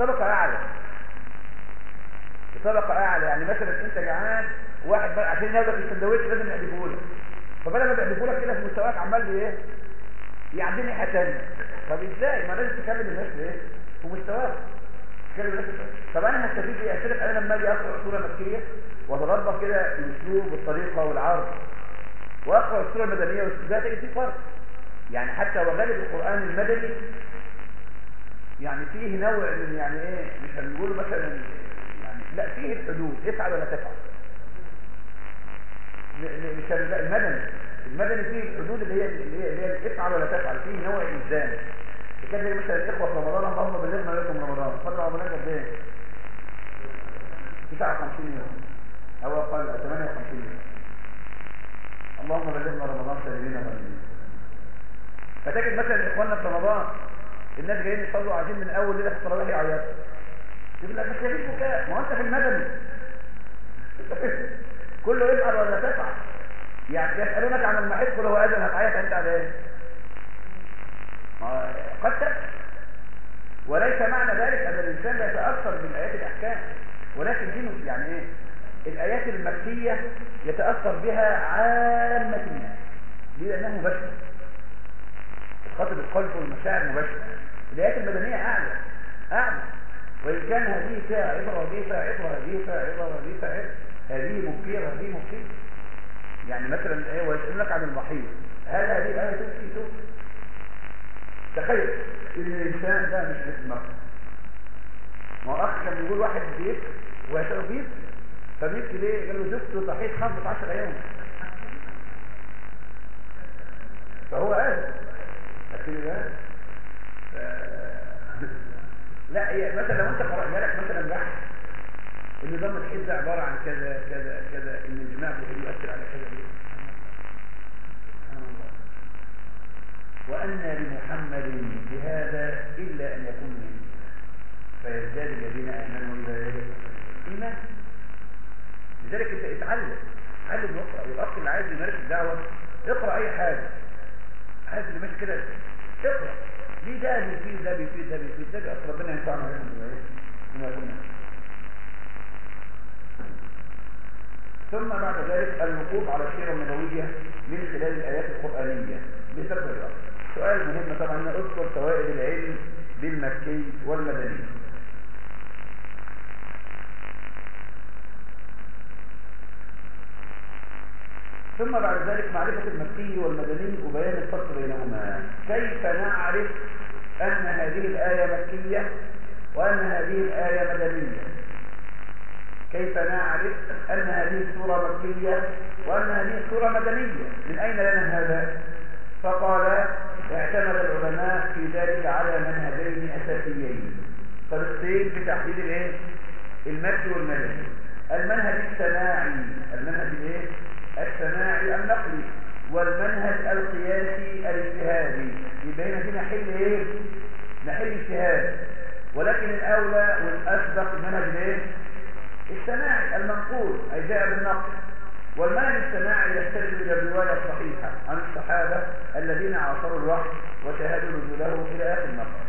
طبقه أعلى. في طبقه أعلى. يعني مثلا أنت جعان واحد بقى عشان ياخدك السندوتش لازم يحذفه لك فبدل ما بيحذفه لك كده في مستواك عمال إيه يعدي ناحيه ثانية طب إزاي؟ ما لازم تكلم الناس إيه في مستواك. تكلم الناس طب أنا هستفيد إيه؟ اشترك أنا لما أجي أقرأ سورة مكية واتدرب كده الأسلوب والطريقة والعرض. وأقرأ السورة المدنية والسجاد تجد فيه فرق. يعني حتى وغالب القرآن المدني يعني فيه نوع من يعني إيه؟ مش هنقول مثلا يعني لا فيه الحدود. افعل ولا تفعل. مش المدني. المدني فيه الحدود اللي هي اللي هي, اللي هي افعل ولا تفعل. فيه نوع إلزام. كان مثلا الإخوة في رمضان اللهم بلغنا لكم رمضان. فتره رمضان قد إيه؟ 59 يوم. أو أقل 58 يوم. اللهم بلغنا رمضان سالمين غانمين فتجد مثلا إخواننا في رمضان الناس جايين يصلوا عايزين من أول ليلة في التراويح يعيطوا يقول لك مش لاقيين بكاء ما هو أنت في المدني. كله افعل ولا تفعل يعني يسألونك عن المحيط قل هو اذن هتعيط أنت على إيه؟ قد وليس معنى ذلك أن الإنسان لا يتأثر بالآيات الأحكام. ولكن دي يعني إيه؟ الآيات المكية يتأثر بها عامة الناس. لأنها مباشرة. خاطب القلب والمشاعر مباشرة. الايات المدنية أعلى أعلى. وإن كان هذه فيها عبرة وهذه فيها عبرة هذه فيها عبرة وهذه فيها عبرة هذه مبكيه وهذه مبكيه يعني مثلا إيه ويسالونك عن المحيط هل هذه الآية تبكي تبكي تخيل إن الإنسان ده مش مثل مصر ما هو أخ كان بيقول واحد بيبكي ويساله بيبكي فبيبكي ليه؟ قال له زوجته صحيت 15 يوم فهو قال لكن ده لا هي مثلا لو أنت قرأت لك مثلا بحث النظام الحزب ده عبارة عن كذا كذا كذا إن الجماع بيؤثر على كذا وأن لمحمد بهذا إلا أن يكون منه فيزداد الذين آمنوا إلى إيمان لذلك أنت اتعلم اتعلم واقرأ. والأخ اللي عايز يمارس الدعوة اقرأ أي حاجة. عايز اللي ماشي كده. اقرأ. دي ده بيفيد ده بيفيد ده بيفيد ده بيأثر ربنا ينفعنا بما ثم بعد ذلك الوقوف على السيرة النبوية من خلال الآيات القرآنية. بسبب الأمر سؤال مهم طبعا أذكر فوائد العلم بالمكي والمدني. ثم بعد ذلك معرفة المكي والمدني وبيان الفرق بينهما. كيف نعرف أن هذه الآية مكية وأن هذه الآية مدنية؟ كيف نعرف أن هذه السورة مكية وأن هذه السورة مدنية؟ من أين لنا هذا؟ فقال اعتمد العلماء في ذلك على منهجين أساسيين. طريقتين في تحديد الإيه؟ المكي والمدني. المنهج السماعي المنهج الإيه؟ السماعي النقلي والمنهج القياسي الاجتهادي. يبقى هنا في نحل إيه؟ نحل اجتهاد ولكن الأولى والأسبق المنهج الايه السماعي المنقول أي جاء بالنقل. والمنهج السماعي يستند إلى الرواية الصحيحة عن الصحابة الذين عاصروا الوحي وشاهدوا نزوله إلى آخر النقل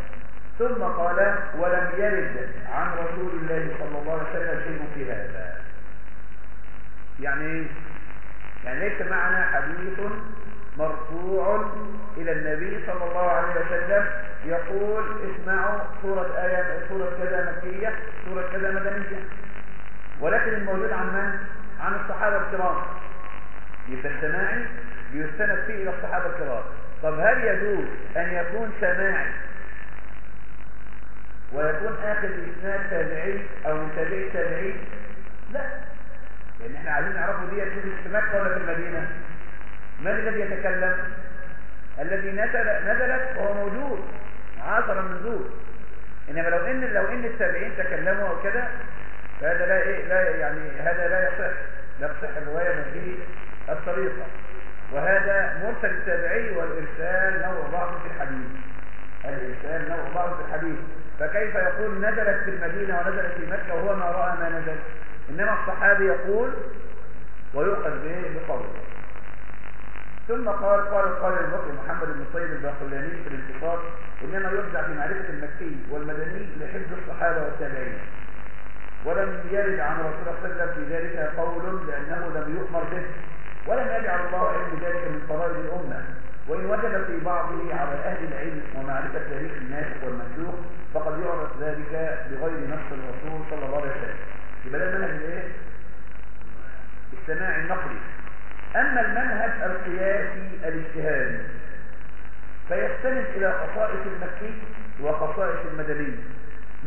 ثم قال ولم يرد عن رسول الله صلى الله عليه وسلم شيء في هذا. يعني إيه يعني ليس معنا حديث مرفوع إلى النبي صلى الله عليه وسلم يقول اسمعوا سورة آية سورة كذا مكية سورة كذا مدنية. ولكن الموجود عن من؟ عن الصحابة الكرام. يبقى السماعي بيستند فيه إلى الصحابة الكرام. طب هل يجوز أن يكون سماعي ويكون آخر الإسناد تابعي أو من تابعي تابعي؟ لا. لأن إحنا عايزين نعرفه دي يكون في مكة ولا في المدينة. من الذي يتكلم؟ الذي نزل نزلت وهو موجود عاصر النزول. إنما لو ان لو إن التابعين تكلموا أو كده فهذا لا إيه لا يعني هذا لا يصح. لا تصح الرواية من هذه الطريقة. وهذا مرسل التابعي والإرسال نوع ضعف في الحديث. الإرسال نوع ضعف في الحديث. فكيف يقول نزلت في المدينة ونزلت في مكة وهو ما رأى ما نزل؟ إنما الصحابي يقول ويؤخذ به بقوله. ثم قال قال قال البكر محمد بن طيب الباقلاني في الانتصار إنما يرجع في معرفة المكي والمدني لحفظ الصحابة والتابعين. ولم يرد عن رسول الله صلى الله عليه وسلم في ذلك قول لأنه لم يؤمر به. ولم يجعل الله علم ذلك من فرائض الأمة. وإن وجد في بعضه على أهل العلم ومعرفة تاريخ الناسخ والمنسوخ فقد يعرف ذلك بغير نص الرسول صلى الله عليه وسلم. يبقى ده المنهج الايه؟ السماع النقلي. أما المنهج القياسي الاجتهادي فيستند إلى خصائص المكي وخصائص المدني.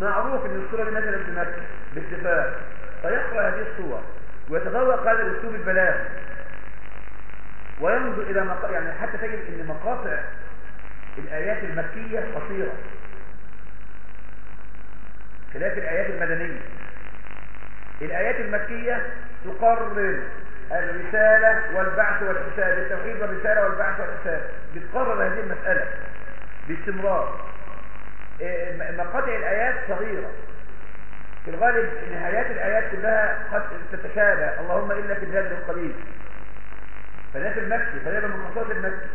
معروف أن الصورة دي نزلت بمكة باتفاق فيقرأ هذه الصور ويتذوق هذا الأسلوب البلاغي. وينظر إلى مقا... يعني حتى تجد أن مقاطع الآيات المكية قصيرة. خلاف الآيات المدنية. الآيات المكية تقرر الرسالة والبعث والحساب التوحيد والرسالة والبعث والحساب. بتقرر هذه المسألة باستمرار. مقاطع الآيات صغيرة. في الغالب نهايات الآيات كلها قد تتشابه. اللهم إلا في الجانب القليل فده في المكي فده من خصائص المكي.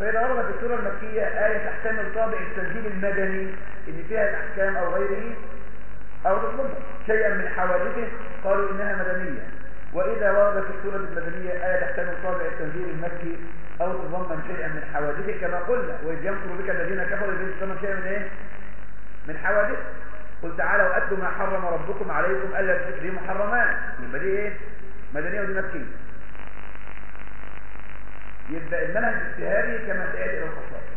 فإذا وردت في السورة المكية آية تحتمل طابع التنزيل المدني اللي فيها الأحكام أو غيره أو تطلب شيئا من حوادثه قالوا إنها مدنية وإذا ورد في السورة المدنية آية تحتمل طابع التنزيل المكي أو تضمن شيئا من حوادثه كما قلنا وإذ يمكر بك الذين كفروا إذ تضمن شيئا من إيه؟ من حوادث قل تعالوا أتلوا ما حرم ربكم عليكم ألا تشركوا محرمات يبقى دي إيه؟ مدنية ودي مكية يبقى المنهج الاجتهادي كما سيأتي إلى الخصائص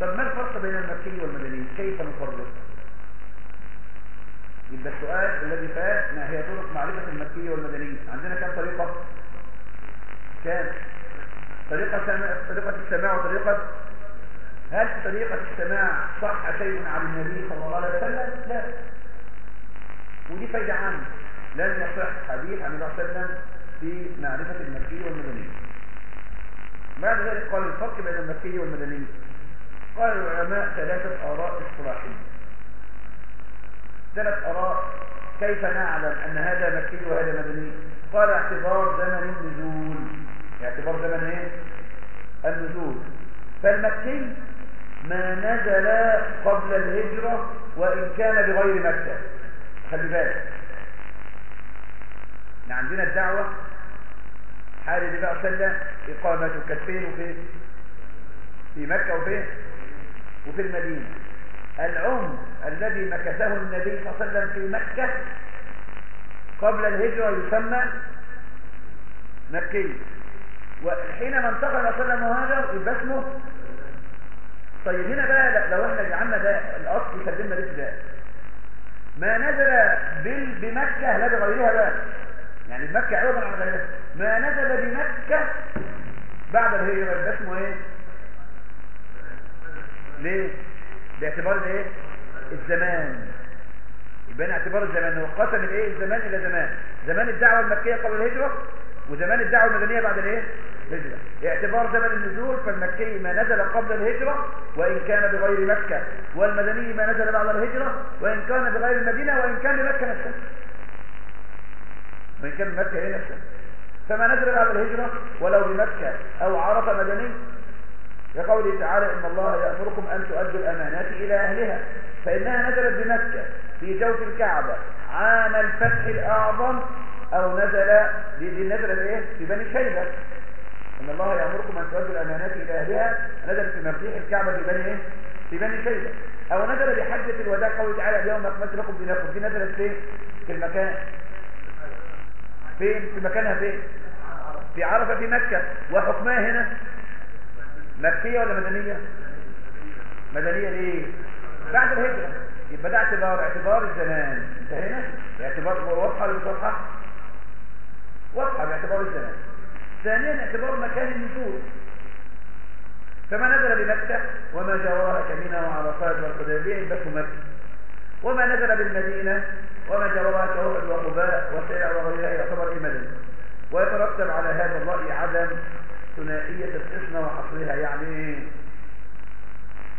طب ما الفرق بين المكي والمدني؟ كيف نفرق؟ يبقى السؤال الذي فات ما هي طرق معرفة المكية والمدنية. عندنا كم طريقة؟ كام؟ طريقة سماع طريقة السماع وطريقة هل في طريقة السماع صح شيء عن النبي صلى الله عليه وسلم؟ لا. ودي فايدة عامة. لن يصح حديث عن النبي صلى الله عليه وسلم في معرفة المكية والمدنية. بعد ذلك قال الفرق بين المكية والمدنية. قال العلماء ثلاثة آراء اصطلاحية. ثلاث آراء كيف نعلم أن هذا مكي وهذا مدني؟ قال اعتبار زمن النزول. اعتبار زمن إيه؟ النزول. فالمكي ما نزل قبل الهجرة وإن كان بغير مكة. خلي بالك. عندنا الدعوة. حال النبي صلى الله عليه وسلم إقامته كانت فين وفين في مكة وفين وفي المدينة. العمر الذي مكثه النبي صلى الله عليه وسلم في مكة قبل الهجرة يسمى مكي. وحينما انتقل صلى الله عليه وسلم وهاجر يبقى اسمه طيب هنا بقى لو إحنا جعلنا ده الأصل يسلمنا الابتداء ما نزل بمكة لا بغيرها بقى. يعني مكة عوضا عن غيرها. ما نزل بمكة بعد الهجرة يبقى اسمه إيه؟ ليه؟ باعتبار الايه؟ الزمان. يبقى اعتبار الزمان. هو قسم الايه؟ الزمان إلى زمان. زمان الدعوة المكية قبل الهجرة وزمان الدعوة المدنية بعد الايه؟ الهجرة. اعتبار زمن النزول فالمكي ما نزل قبل الهجرة وإن كان بغير مكة. والمدني ما نزل بعد الهجرة وإن كان بغير المدينة وإن كان بمكة نفسها. وإن كان بمكة هي نفسها. فما نزل بعد الهجرة؟ ولو بمكة أو عرف مدني لقوله تعالى إن الله يأمركم أن تؤدوا الأمانات إلى أهلها فإنها نزلت بمكة في جوف الكعبة عام الفتح الأعظم أو نزل دي نزل إيه؟ في بني شيبة. إن الله يأمركم أن تؤدوا الأمانات إلى أهلها نزل في مفتيح الكعبة في بني إيه؟ في بني شيبة. أو نزل بحجة الوداع قوله تعالى اليوم أكملت لكم دينكم. دي نزلت فين؟ في المكان. فين؟ في مكانها فين؟ في عرفة في مكة. وحكمها هنا؟ مكية ولا مدنية؟ مدنية ليه؟ بعد الهجرة. يبقى ده اعتبار اعتبار الزمان. انتهينا؟ اعتبار واضحة ولا مش واضحة؟ واضحة باعتبار الزمان. ثانيا اعتبار مكان النزول. فما نزل بمكة وما جاورها كمينة وعرفات والحديبية يبقى مكة. وما نزل بالمدينة وما جاورها كوهد وقباء وسيع وغيرها يعتبر مدني ويترتب على هذا الرأي عدم ثنائية القسمة وحصرها. يعني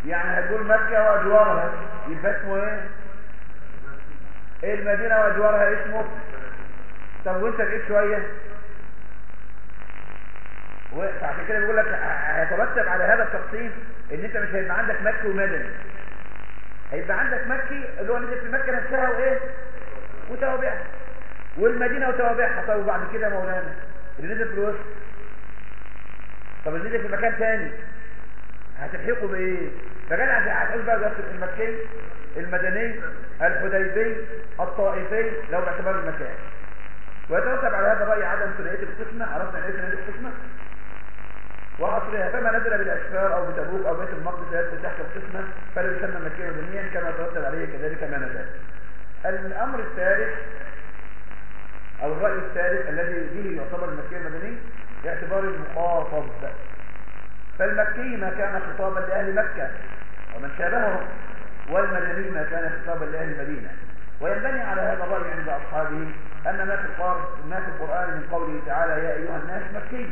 يعني هتقول مكة وأجوارها. يبقى اسمه إيه المدينة وأجوارها اسمه طب وانت بقيت شوية. وعشان كده بيقول لك هيترتب على هذا التقسيم إن أنت مش هيبقى عندك مكي ومدني. هيبقى عندك مكي اللي هو نزل في مكة نفسها وإيه؟ وتوابعها. والمدينة وتوابعها. طب وبعد كده يا مولانا اللي نزل في الوسط؟ طب نزل في مكان تاني. هتلحقه بإيه؟ فكان هتقول بقى بس المكي المدني الحديبي الطائفي لو باعتبار المكان. ويترتب على هذا الرأي عدم ثنائية القسمة عرفنا ان ثنائية القسمة. وأصلها فما نزل بالأشفار أو بتبوك أو بيت المقدس يدخل تحت القسمة فلا يسمى مكيا مدنيا كما يترتب عليه كذلك ما نزل. الأمر الثالث أو الرأي الثالث الذي به يعتبر المكي المدني باعتبار المخاطب فالمكي ما كان خطابا لأهل مكة ومن شابههم والمدني ما كان خطابا لأهل المدينة. وينبني على هذا الرأي عند أصحابه أن ما في القرآن ما في القرآن من قوله تعالى يا أيها الناس مكي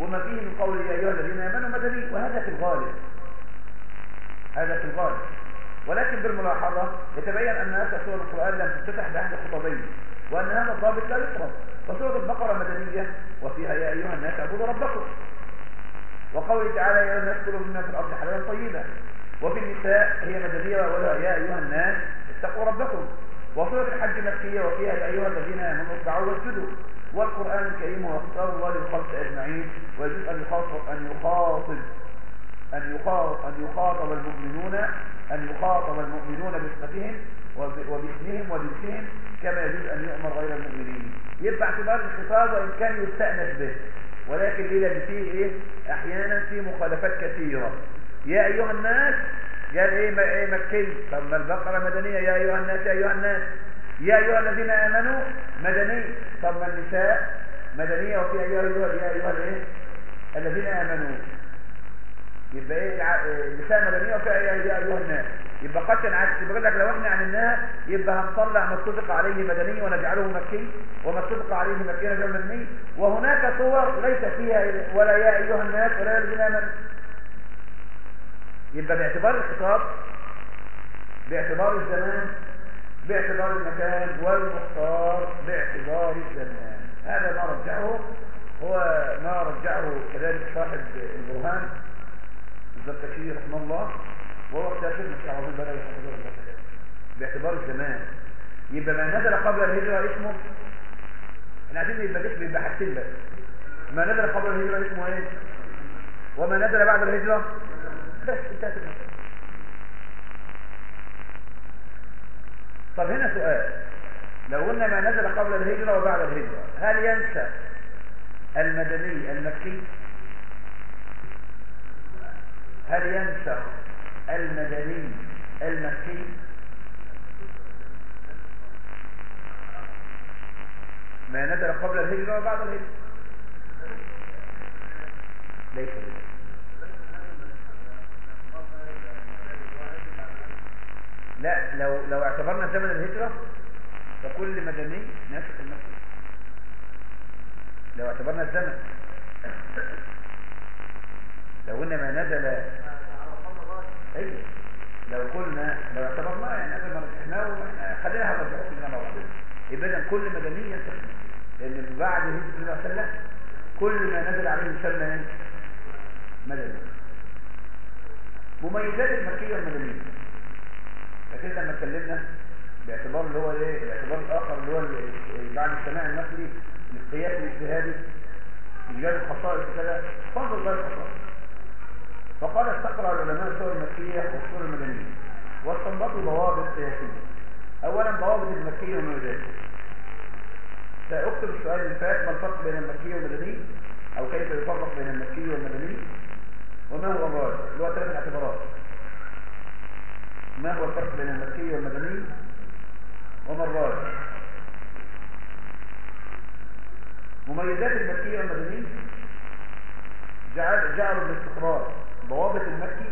وما فيه من قوله يا أيها الذين آمنوا مدني وهذا في الغالب. هذا في الغالب. ولكن بالملاحظة يتبين أن هذا سورة القرآن لم تفتتح بأحد خطبين وأن هذا الضابط لا يفرض فسورة البقرة مدنية وفيها يا أيها الناس اعبدوا ربكم. وقوله تعالى يا الناس كلوا مما في الأرض حلالا طيبا. وفي النساء هي مدنية وأولها يا أيها الناس اتقوا ربكم. وسورة الحج مكية وفيها يا أيها الذين آمنوا اركعوا واسجدوا. والقرآن الكريم هو خطاب الله للخلق أجمعين ويجوز أن يخاطب أن يخاطب أن يخاطب أن يخاطب المؤمنون أن يخاطب المؤمنون بصفتهم وباسمهم وباسمهم كما يجوز أن يؤمر غير المؤمنين. يبقى اعتبار الخطاب وإن كان يستأنس به. ولكن ليه لأن فيه إيه؟ أحيانا في مخالفات كثيرة. يا أيها الناس قال إيه؟ إيه؟ مكي. طب ما البقرة مدنية. يا أيها الناس يا أيها الناس. يا أيها الذين آمنوا مدني. طب ما النساء مدنية. وفي أيها يا أيها الإيه؟ الذين آمنوا. يبقى إيه؟ النساء مدنية وفي أيها يا أيها الناس. يبقى قد تنعكس يبقى لك لو إحنا عملناها يبقى هنطلع ما اتفق عليه مدني ونجعله مكي وما اتفق عليه مكي نجعله مدني. وهناك صور ليس فيها ولا يا أيها الناس ولا يا الذين آمنوا. يبقى باعتبار الخطاب باعتبار الزمان باعتبار المكان والمختار باعتبار الزمان. هذا ما رجعه هو ما رجعه كذلك صاحب البرهان. الزركشي رحمه الله وهو اكتشف مش عظيم بقى يحفظه باعتبار الزمان يبقى ما نزل قبل الهجرة اسمه؟ إحنا عايزين يبقى اسم يبقى حاجتين بس. ما نزل قبل الهجرة اسمه إيه؟ وما نزل بعد الهجرة؟ بس انتهت المسألة. طب هنا سؤال. لو قلنا ما نزل قبل الهجرة وبعد الهجرة هل ينسى المدني المكي؟ هل ينسى المدني المكي؟ ما نزل قبل الهجرة وبعد الهجرة. ليس ليس لا لو لو اعتبرنا زمن الهجرة فكل مدني ناسخ المكي. لو اعتبرنا الزمن. لو قلنا ما نزل أيوه لو قلنا لو اعتبرناه يعني هذا ما رجحناه خلينا هنرجعه كلنا مع بعض يبقى اذا كل مدني ينسخ لأن من بعد هجرة النبي صلى الله عليه وسلم كل ما نزل عليه يسمى مدني مميزات المكية والمدنية. لكن لما اتكلمنا باعتبار اللي هو إيه؟ الاعتبار الآخر اللي هو بعد السماع النقلي القياس الاجتهادي ايجاد الخصائص كذا فانظر بقى الخصائص. فقال استقرأ العلماء الصور المكية والصور المدنية واستنبطوا ضوابط قياسية اولا ضوابط المكية والمدنية سأكتب السؤال اللي فات ما الفرق بين المكي والمدني أو كيف يفرق بين المكي والمدني وما هو الراجح اللي هو ثلاث اعتبارات. ما هو الفرق بين المكي والمدني وما الراجح مميزات المكي والمدني جعل جعلوا بالاستقرار ضوابط المكي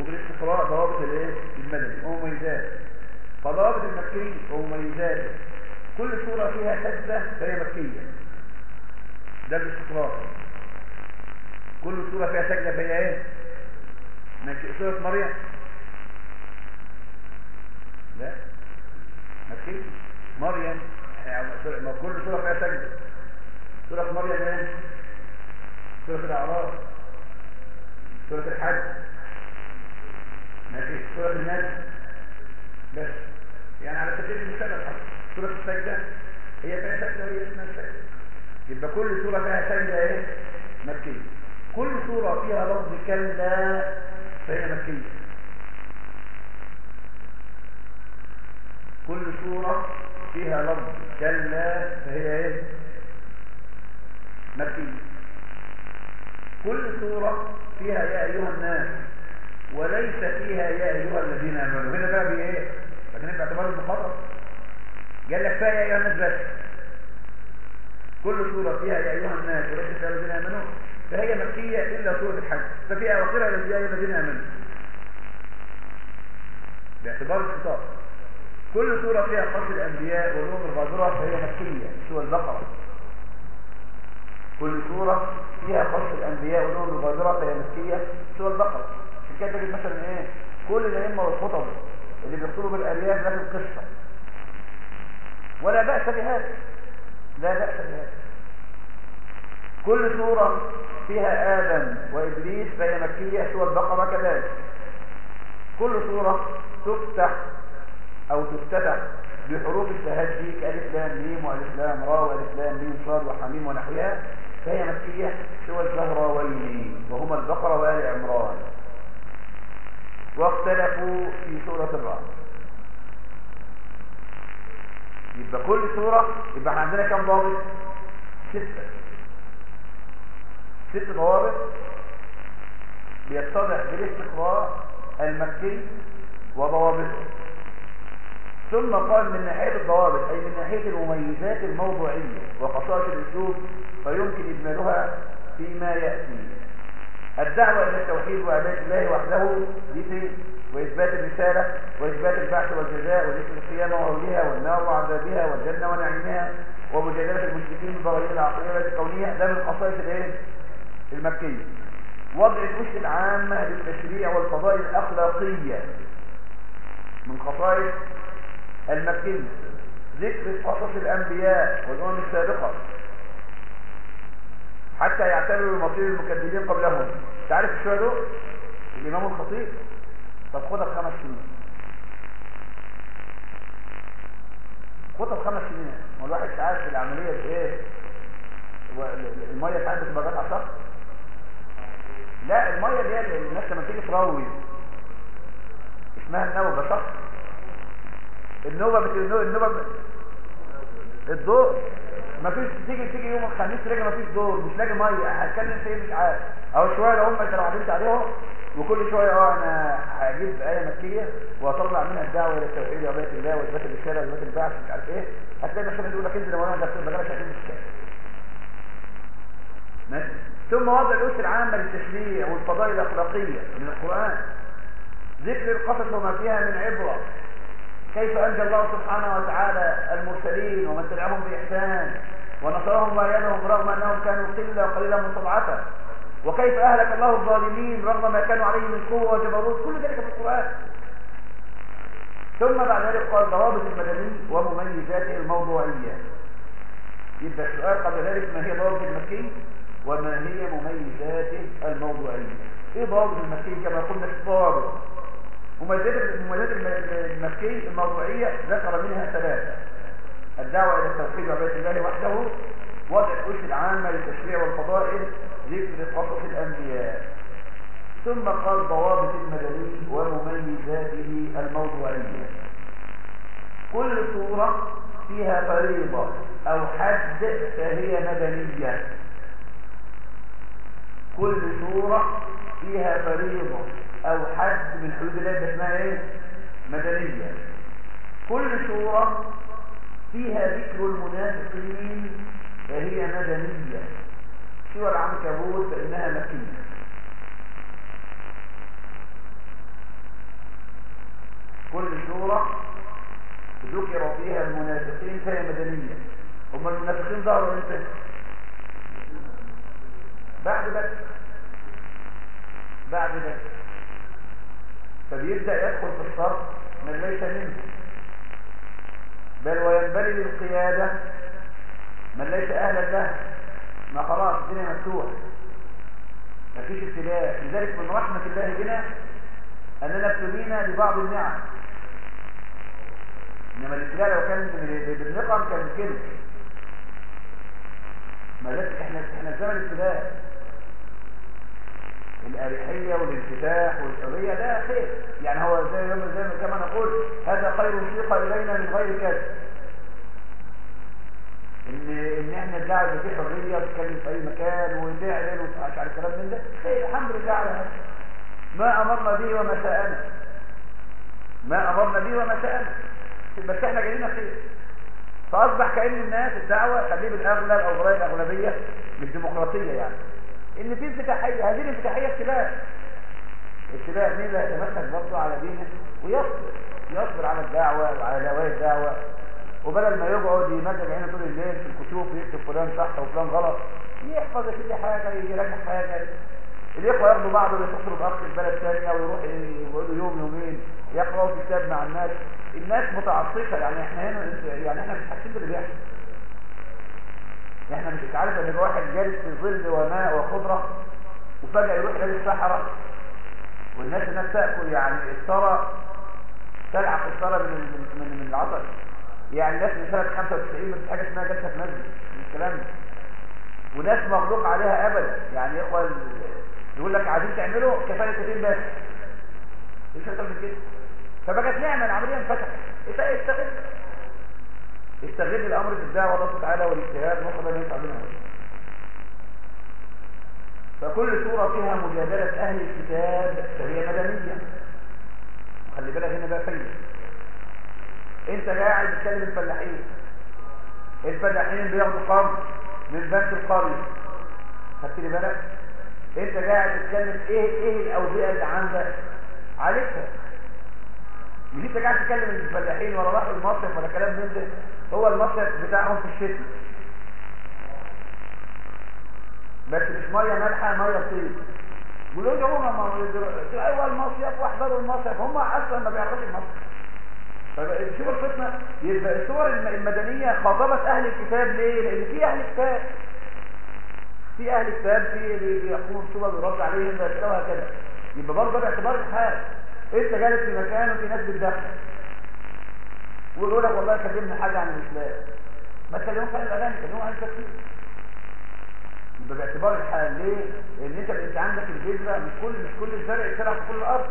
وبالاستقراء ضوابط الايه؟ المدني. ومميزات فضوابط المكي ومميزاته كل سورة فيها سجدة فهي مكية. ده الاستقرار كل سورة فيها سجدة فهي إيه؟ سورة مريم. لا. مكي مريم. يعني ما كل سورة فيها سجدة. سورة مريم إيه؟ سورة الأعراف. سورة الحج. ماشي سورة الناس بس. يعني على سبيل المثال سورة السجدة هي فيها سجدة وهي اسمها السجدة. يبقى كل سورة فيها سجدة إيه؟ مكية. كل سورة فيها لفظ كلا فهي مكية. كل سورة فيها لفظ كلا فهي إيه؟ مكية. كل سورة فيها يا أيها الناس وليس فيها يا أيها الذين آمنوا. هنا بقى بإيه؟ لكن انت اعتبار المخاطر قال لك فيها يا أيها الناس بس. كل سورة فيها يا أيها الناس وليس فيها الذين آمنوا. فهي مكية إلا سورة الحج. ففيها وقرها يا أيها الذين آمنوا. باعتبار الخطاب. كل سورة فيها قصد الأنبياء والروم الغادرة فهي مكية. سورة البقرة. كل سورة فيها قصد الأنبياء والروم الغادرة فهي مكية سورة البقرة. عشان كده تجد مثلا إيه؟ كل الأئمة والخطب اللي بيقولوا بالأرياف نفس القصة. ولا بأس بهذا. لا بأس بهذا. كل سورة فيها آدم وإبليس فهي مكية سورة البقرة كذلك. كل سورة تفتح أو تفتتح بحروف التهجي كألف لام ميم وألف لام را وألف لام ميم صاد وحميم ونحوها. مكية سوى الزهراوين وهما البقرة وآل عمران. واختلفوا في سورة الرعد. يبقى كل سورة يبقى عندنا كم ضابط؟ ستة. ست ضوابط بيتضح بالاستقراء المكي وضوابطه. ثم قال من ناحية الضوابط أي من ناحية المميزات الموضوعية وخصائص الأسلوب فيمكن إجمالها فيما يأتي. الدعوة إلى التوحيد وعبادة الله وحده ذكر وإثبات الرسالة وإثبات البعث والجزاء وذكر القيامة وهولها والنار وعذابها والجنة ونعيمها ومجادلة المشركين بغير العقلية والكونية ده من خصائص الايه؟ المكية وضع الأسس العامة للتشريع والفضائل الأخلاقية من خصائص المكية ذكر قصص الأنبياء والأمم السابقة. حتى يعتبروا المصير المكذبين قبلهم. تعرف الشوية دول الإمام الخطيب؟ طب خدها بخمس سنين. خدها بخمس سنين. ما الواحد ساعات في العملية بإيه المية ساعات بتبقى جات على لا المية اللي هي الناس لما تيجي تروي اسمها النوبة صح؟ النوبة بت... النوبة ب... الدور مفيش تيجي تيجي يوم الخميس تلاقي مفيش دور مش لاقي مية. هتكلم في إيه؟ مش عارف. أو شوية لو هم كانوا عدلت عليهم وكل شوية آه أنا هجيب آية مكية وأطلع منها الدعوة إلى التوحيد وعباده الله وإثبات الرسالة وإثبات البعث مش عارف إيه. هتلاقي مثلا يقول لك انزل يا مولانا ده بقالك ساعتين مش كده. ماشي. ثم وضع الاسس العامه للتشريع والفضائل الأخلاقية من القرآن. ذكر القصص وما فيها من عبرة. كيف أنجى الله سبحانه وتعالى المرسلين ومن تبعهم بإحسان ونصرهم وأيدهم رغم أنهم كانوا قلة وقليلا مستضعفة وكيف أهلك الله الظالمين رغم ما كانوا عليه من قوة وجبروت؟ كل ذلك في القرآن. ثم بعد ذلك قال ضوابط المدني ومميزاته الموضوعية. يبقى السؤال قبل ذلك ما هي ضوابط المكي وما هي مميزاته الموضوعية؟ إيه ضوابط المكي كما قلنا الضوابط. مميزات المميزات المكي الموضوعية ذكر منها ثلاثة. الدعوة إلى التوحيد وعبادة الله وحده وضع الأسس العامة للتشريع والفضائل ذكر قصص الأنبياء. ثم قال ضوابط المدني ومميزاته الموضوعية. كل سورة فيها فريضة أو حد فهي مدنية. كل سورة فيها فريضة. أو حد من حدود الله ده اسمها إيه؟ مدنية. كل سورة فيها ذكر المنافقين فهي مدنية. سورة العنكبوت فإنها مكية. كل سورة ذكر فيها المنافقين فهي مدنية. هم المنافقين ظهروا إمتى؟ بعد بدر. بعد بدر. فبيبدأ يدخل في الصرف من ليس منه. بل وينبغي للقيادة من ليس أهلا له. ما خلاص الدنيا مفتوح مفيش ابتلاء. لذلك من رحمة الله بنا أننا ابتلينا ببعض النعم. إنما الابتلاء لو كان بالنقم كان كده. ما إحنا إحنا زمن ابتلاء الأريحية والانفتاح والحرية ده خير يعني هو زي زي ما كما نقول هذا خير سيق إلينا من غير كذب. ان إن إحنا ان في حرية تتكلم في أي مكان وتعلن ومش على الكلام من ده خير. الحمد لله على هذا. ما أمرنا به وما سالنا ما أمرنا به وما سالنا بس إحنا جايين خير. فأصبح كأن الناس الدعوة خليه بالاغلب أو غير الاغلبيه مش ديمقراطيه يعني. إن في انفتاحية هذه الانفتاحية ابتلاء ابتلاء مين اللي هيتمسك برضه على دينه؟ ويصبر يصبر على الدعوة وعلى نوايا الدعوة. وبدل ما يقعد يمدد عينه طول الليل في الكتب ويكتب فلان صح وفلان غلط يحفظ كده حاجة يراجع حاجة. الإخوة ياخدوا بعض ويسافروا باخ في بلد ثانية ويروح يقعدوا يوم يومين يقرأوا كتاب مع الناس. الناس متعطشه يعني إحنا هنا يعني إحنا مش حاسين باللي بيحصل إحنا مش عارف إن يبقى واحد جالس في ظل وماء وخضرة وفجأة يروح إلى الصحراء. والناس هناك تأكل يعني الثرى تلعب الثرى من من من العطش. يعني الناس من سنة 95 ما فيش حاجة اسمها جلسه في مسجد من الكلام ده. وناس مغلوق عليها ابدا. يعني يا اخوان يقول لك عايزين تعملوا كفاية كتير بس. مش أكتر من كده فبقت نعمة العملية انفتحت. استغل استغل الأمر في الدعوة الله تعالى والاجتهاد لا ينفع بنا فكل سورة فيها مجادلة أهل الكتاب فهي مدنية. خلي بالك هنا بقى فايدة. أنت قاعد بتكلم الفلاحين. الفلاحين بياخدوا قرض من بنك القرية خدت بالك؟ أنت قاعد تتكلم إيه إيه الاوبئه اللي عندك؟ عالجها مش أنت قاعد تتكلم الفلاحين ولا راح المصيف ولا كلام من ده؟ هو المصيف بتاعهم في الشتاء. بس مش مية مالحه مية طيب بيقولوا هم أيوه المصيف وأحضروا المصيف. هم أصلا ما بيعرفوش المصيف. شوف الفتنة يبقى الصور المدنية خاطبت أهل الكتاب ليه؟ لأن في أهل كتاب في أهل كتاب في اللي بيحكموا بصورة بيرد عليهم وهكذا يبقى برضه باعتبار الحال. أنت جالس في مكان وفي ناس بتدخل. ويقول لك والله كلمنا حاجة عن الإسلام. ما تكلموش عن الأغاني كلموا عن التفسير يبقى باعتبار الحال ليه؟ لأن أنت أنت عندك الجذرة مش كل مش كل الزرع يتزرع في كل الأرض.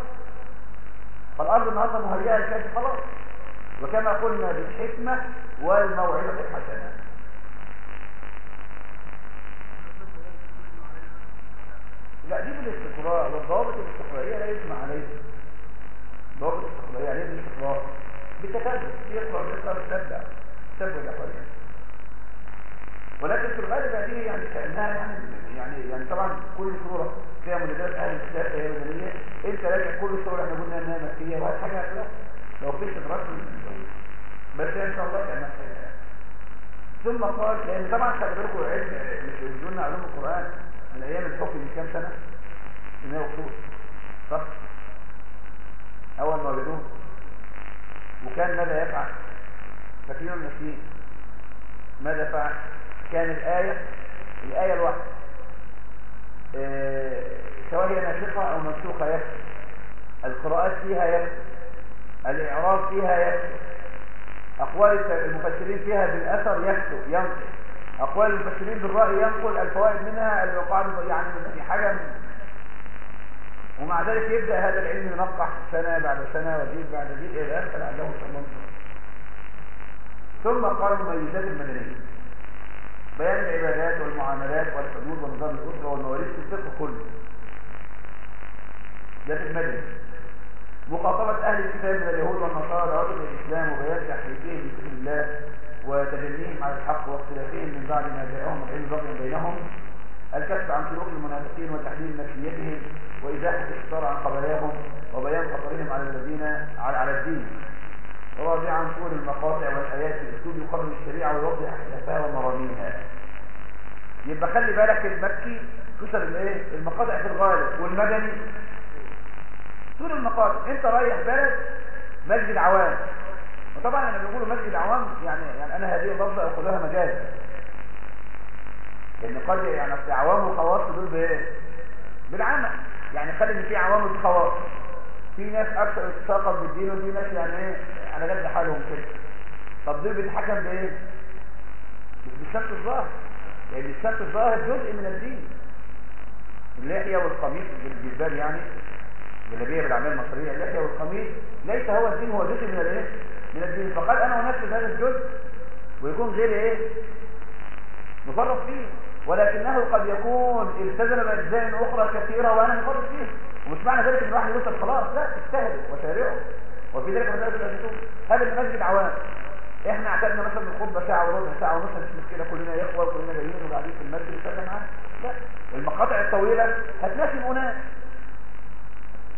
فالأرض النهارده مهيئة لكده خلاص. وكما قلنا بالحكمة والموعظة الحسنة. لا دي بالاستقراء والضوابط الاستقرائية لا يجمع عليها. ضوابط الاستقرائية عليها بالاستقراء بالتتبع يقرأ يقرأ يتبع تتبع الأحوال ولكن في الغالب هذه يعني كأنها يعني يعني يعني طبعا كل صورة فيها مدلات أهل الكتاب فيها مدنية أنت راجع كل صورة إحنا قلنا إنها مكية وهي حاجة خلاص لو في استدراك بس إن شاء الله كان محتاج ثم قال لأن طبعا خلي بالكم العلم مش بيدونا علوم القرآن. من أيام الحكم من كام سنة؟ من اكتوبر صح؟ أول ما بدوه وكان ماذا يفعل؟ فاكرين النسيين ماذا فعل؟ كان الآية الآية الواحدة. آه سواء هي ناسخة أو منسوخة يكفي. القراءات فيها يكفي. الإعراب فيها يكتب أقوال المفسرين فيها بالأثر يكتب ينقل. أقوال المفسرين بالرأي ينقل الفوائد منها الوقائع يعني في حاجة من ومع ذلك يبدأ هذا العلم ينقح سنة بعد سنة وجيل بعد جيل إلى آخر لعله الله ثم قال المميزات المدنية. بيان العبادات والمعاملات والحدود ونظام الأسرة والمواريث في الفقه كله. ده في المدني. مخاطبة أهل الكتاب من اليهود والنصارى رجل الإسلام وبيان تحريفهم لكتب الله وتجنيهم على الحق واختلافهم من بعد ما جاءهم العلم بغيا بينهم الكشف عن سلوك المنافقين وتحليل نفسيتهم وإزاحة الستار عن خباياهم وبيان خطرهم على الذين على, الدين. رابعا طول المقاطع والآيات في أسلوب يقرر الشريعة ويوضح أحداثها ومراميها. يبقى خلي بالك المكي كسر الايه المقاطع في الغالب والمدني. طول المقاطع. أنت رايح بلد مسجد عوام. وطبعا لما بيقولوا مسجد عوام يعني يعني أنا هذه اللفظه اخذها مجاز. لأن قد يعني في عوام وخواص دول بإيه؟ بالعمل. يعني خلي إن في عوام وفي خواص في ناس أكثر اتساقا بالدين وفي ناس يعني إيه؟ على قد حالهم كده. طب دول بيتحكم بإيه؟ مش بالشكل الظاهر. لأن يعني الشكل الظاهر جزء من الدين. اللحية والقميص الجلباب يعني الجلابيه بالأعمال المصرية اللحية والقميص ليس هو الدين هو جزء من الإيه؟ من الدين. فقد أنا أنفذ هذا الجزء ويكون غير إيه؟ مفرط فيه. ولكنه قد يكون التزم بأجزاء أخرى كثيرة وأنا مفرط فيه ومش معنى ذلك إن الواحد يوصل خلاص لا اجتهد وسارعوا وفي ذلك مسألة الأساسون هذا المسجد عوام. إحنا أعتدنا مثلا الخطبه ساعة وربع ساعة ونص مش مشكلة كلنا إخوة وكلنا جايين وقاعدين في المسجد وسلم معاه لا. المقاطع الطويلة هتناسب أناس.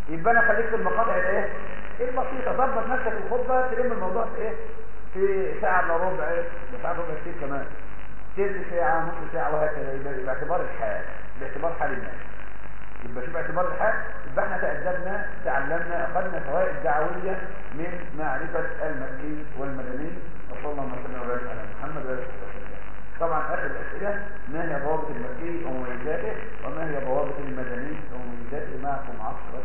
يبقى أنا خليك في المقاطع الإيه؟ البسيطة. ظبط نفسك الخطبة تلم الموضوع في إيه؟ في ساعة إلا ربع ساعة ربع كتير كمان. تلت ساعه نص ساعه وهكذا يبقى باعتبار الحال باعتبار حال الناس. يبقى شوف اعتبار الحال يبقى إحنا تأدبنا تعلمنا أخذنا فوائد دعوية من معرفة المكي والمدني. وصلى الله وسلم وبارك على محمد وعلى اله طبعا آخر الأسئلة ما هي ضوابط المكي ومميزاته؟ وما هي ضوابط المدني ومميزاته؟ معكم عشرة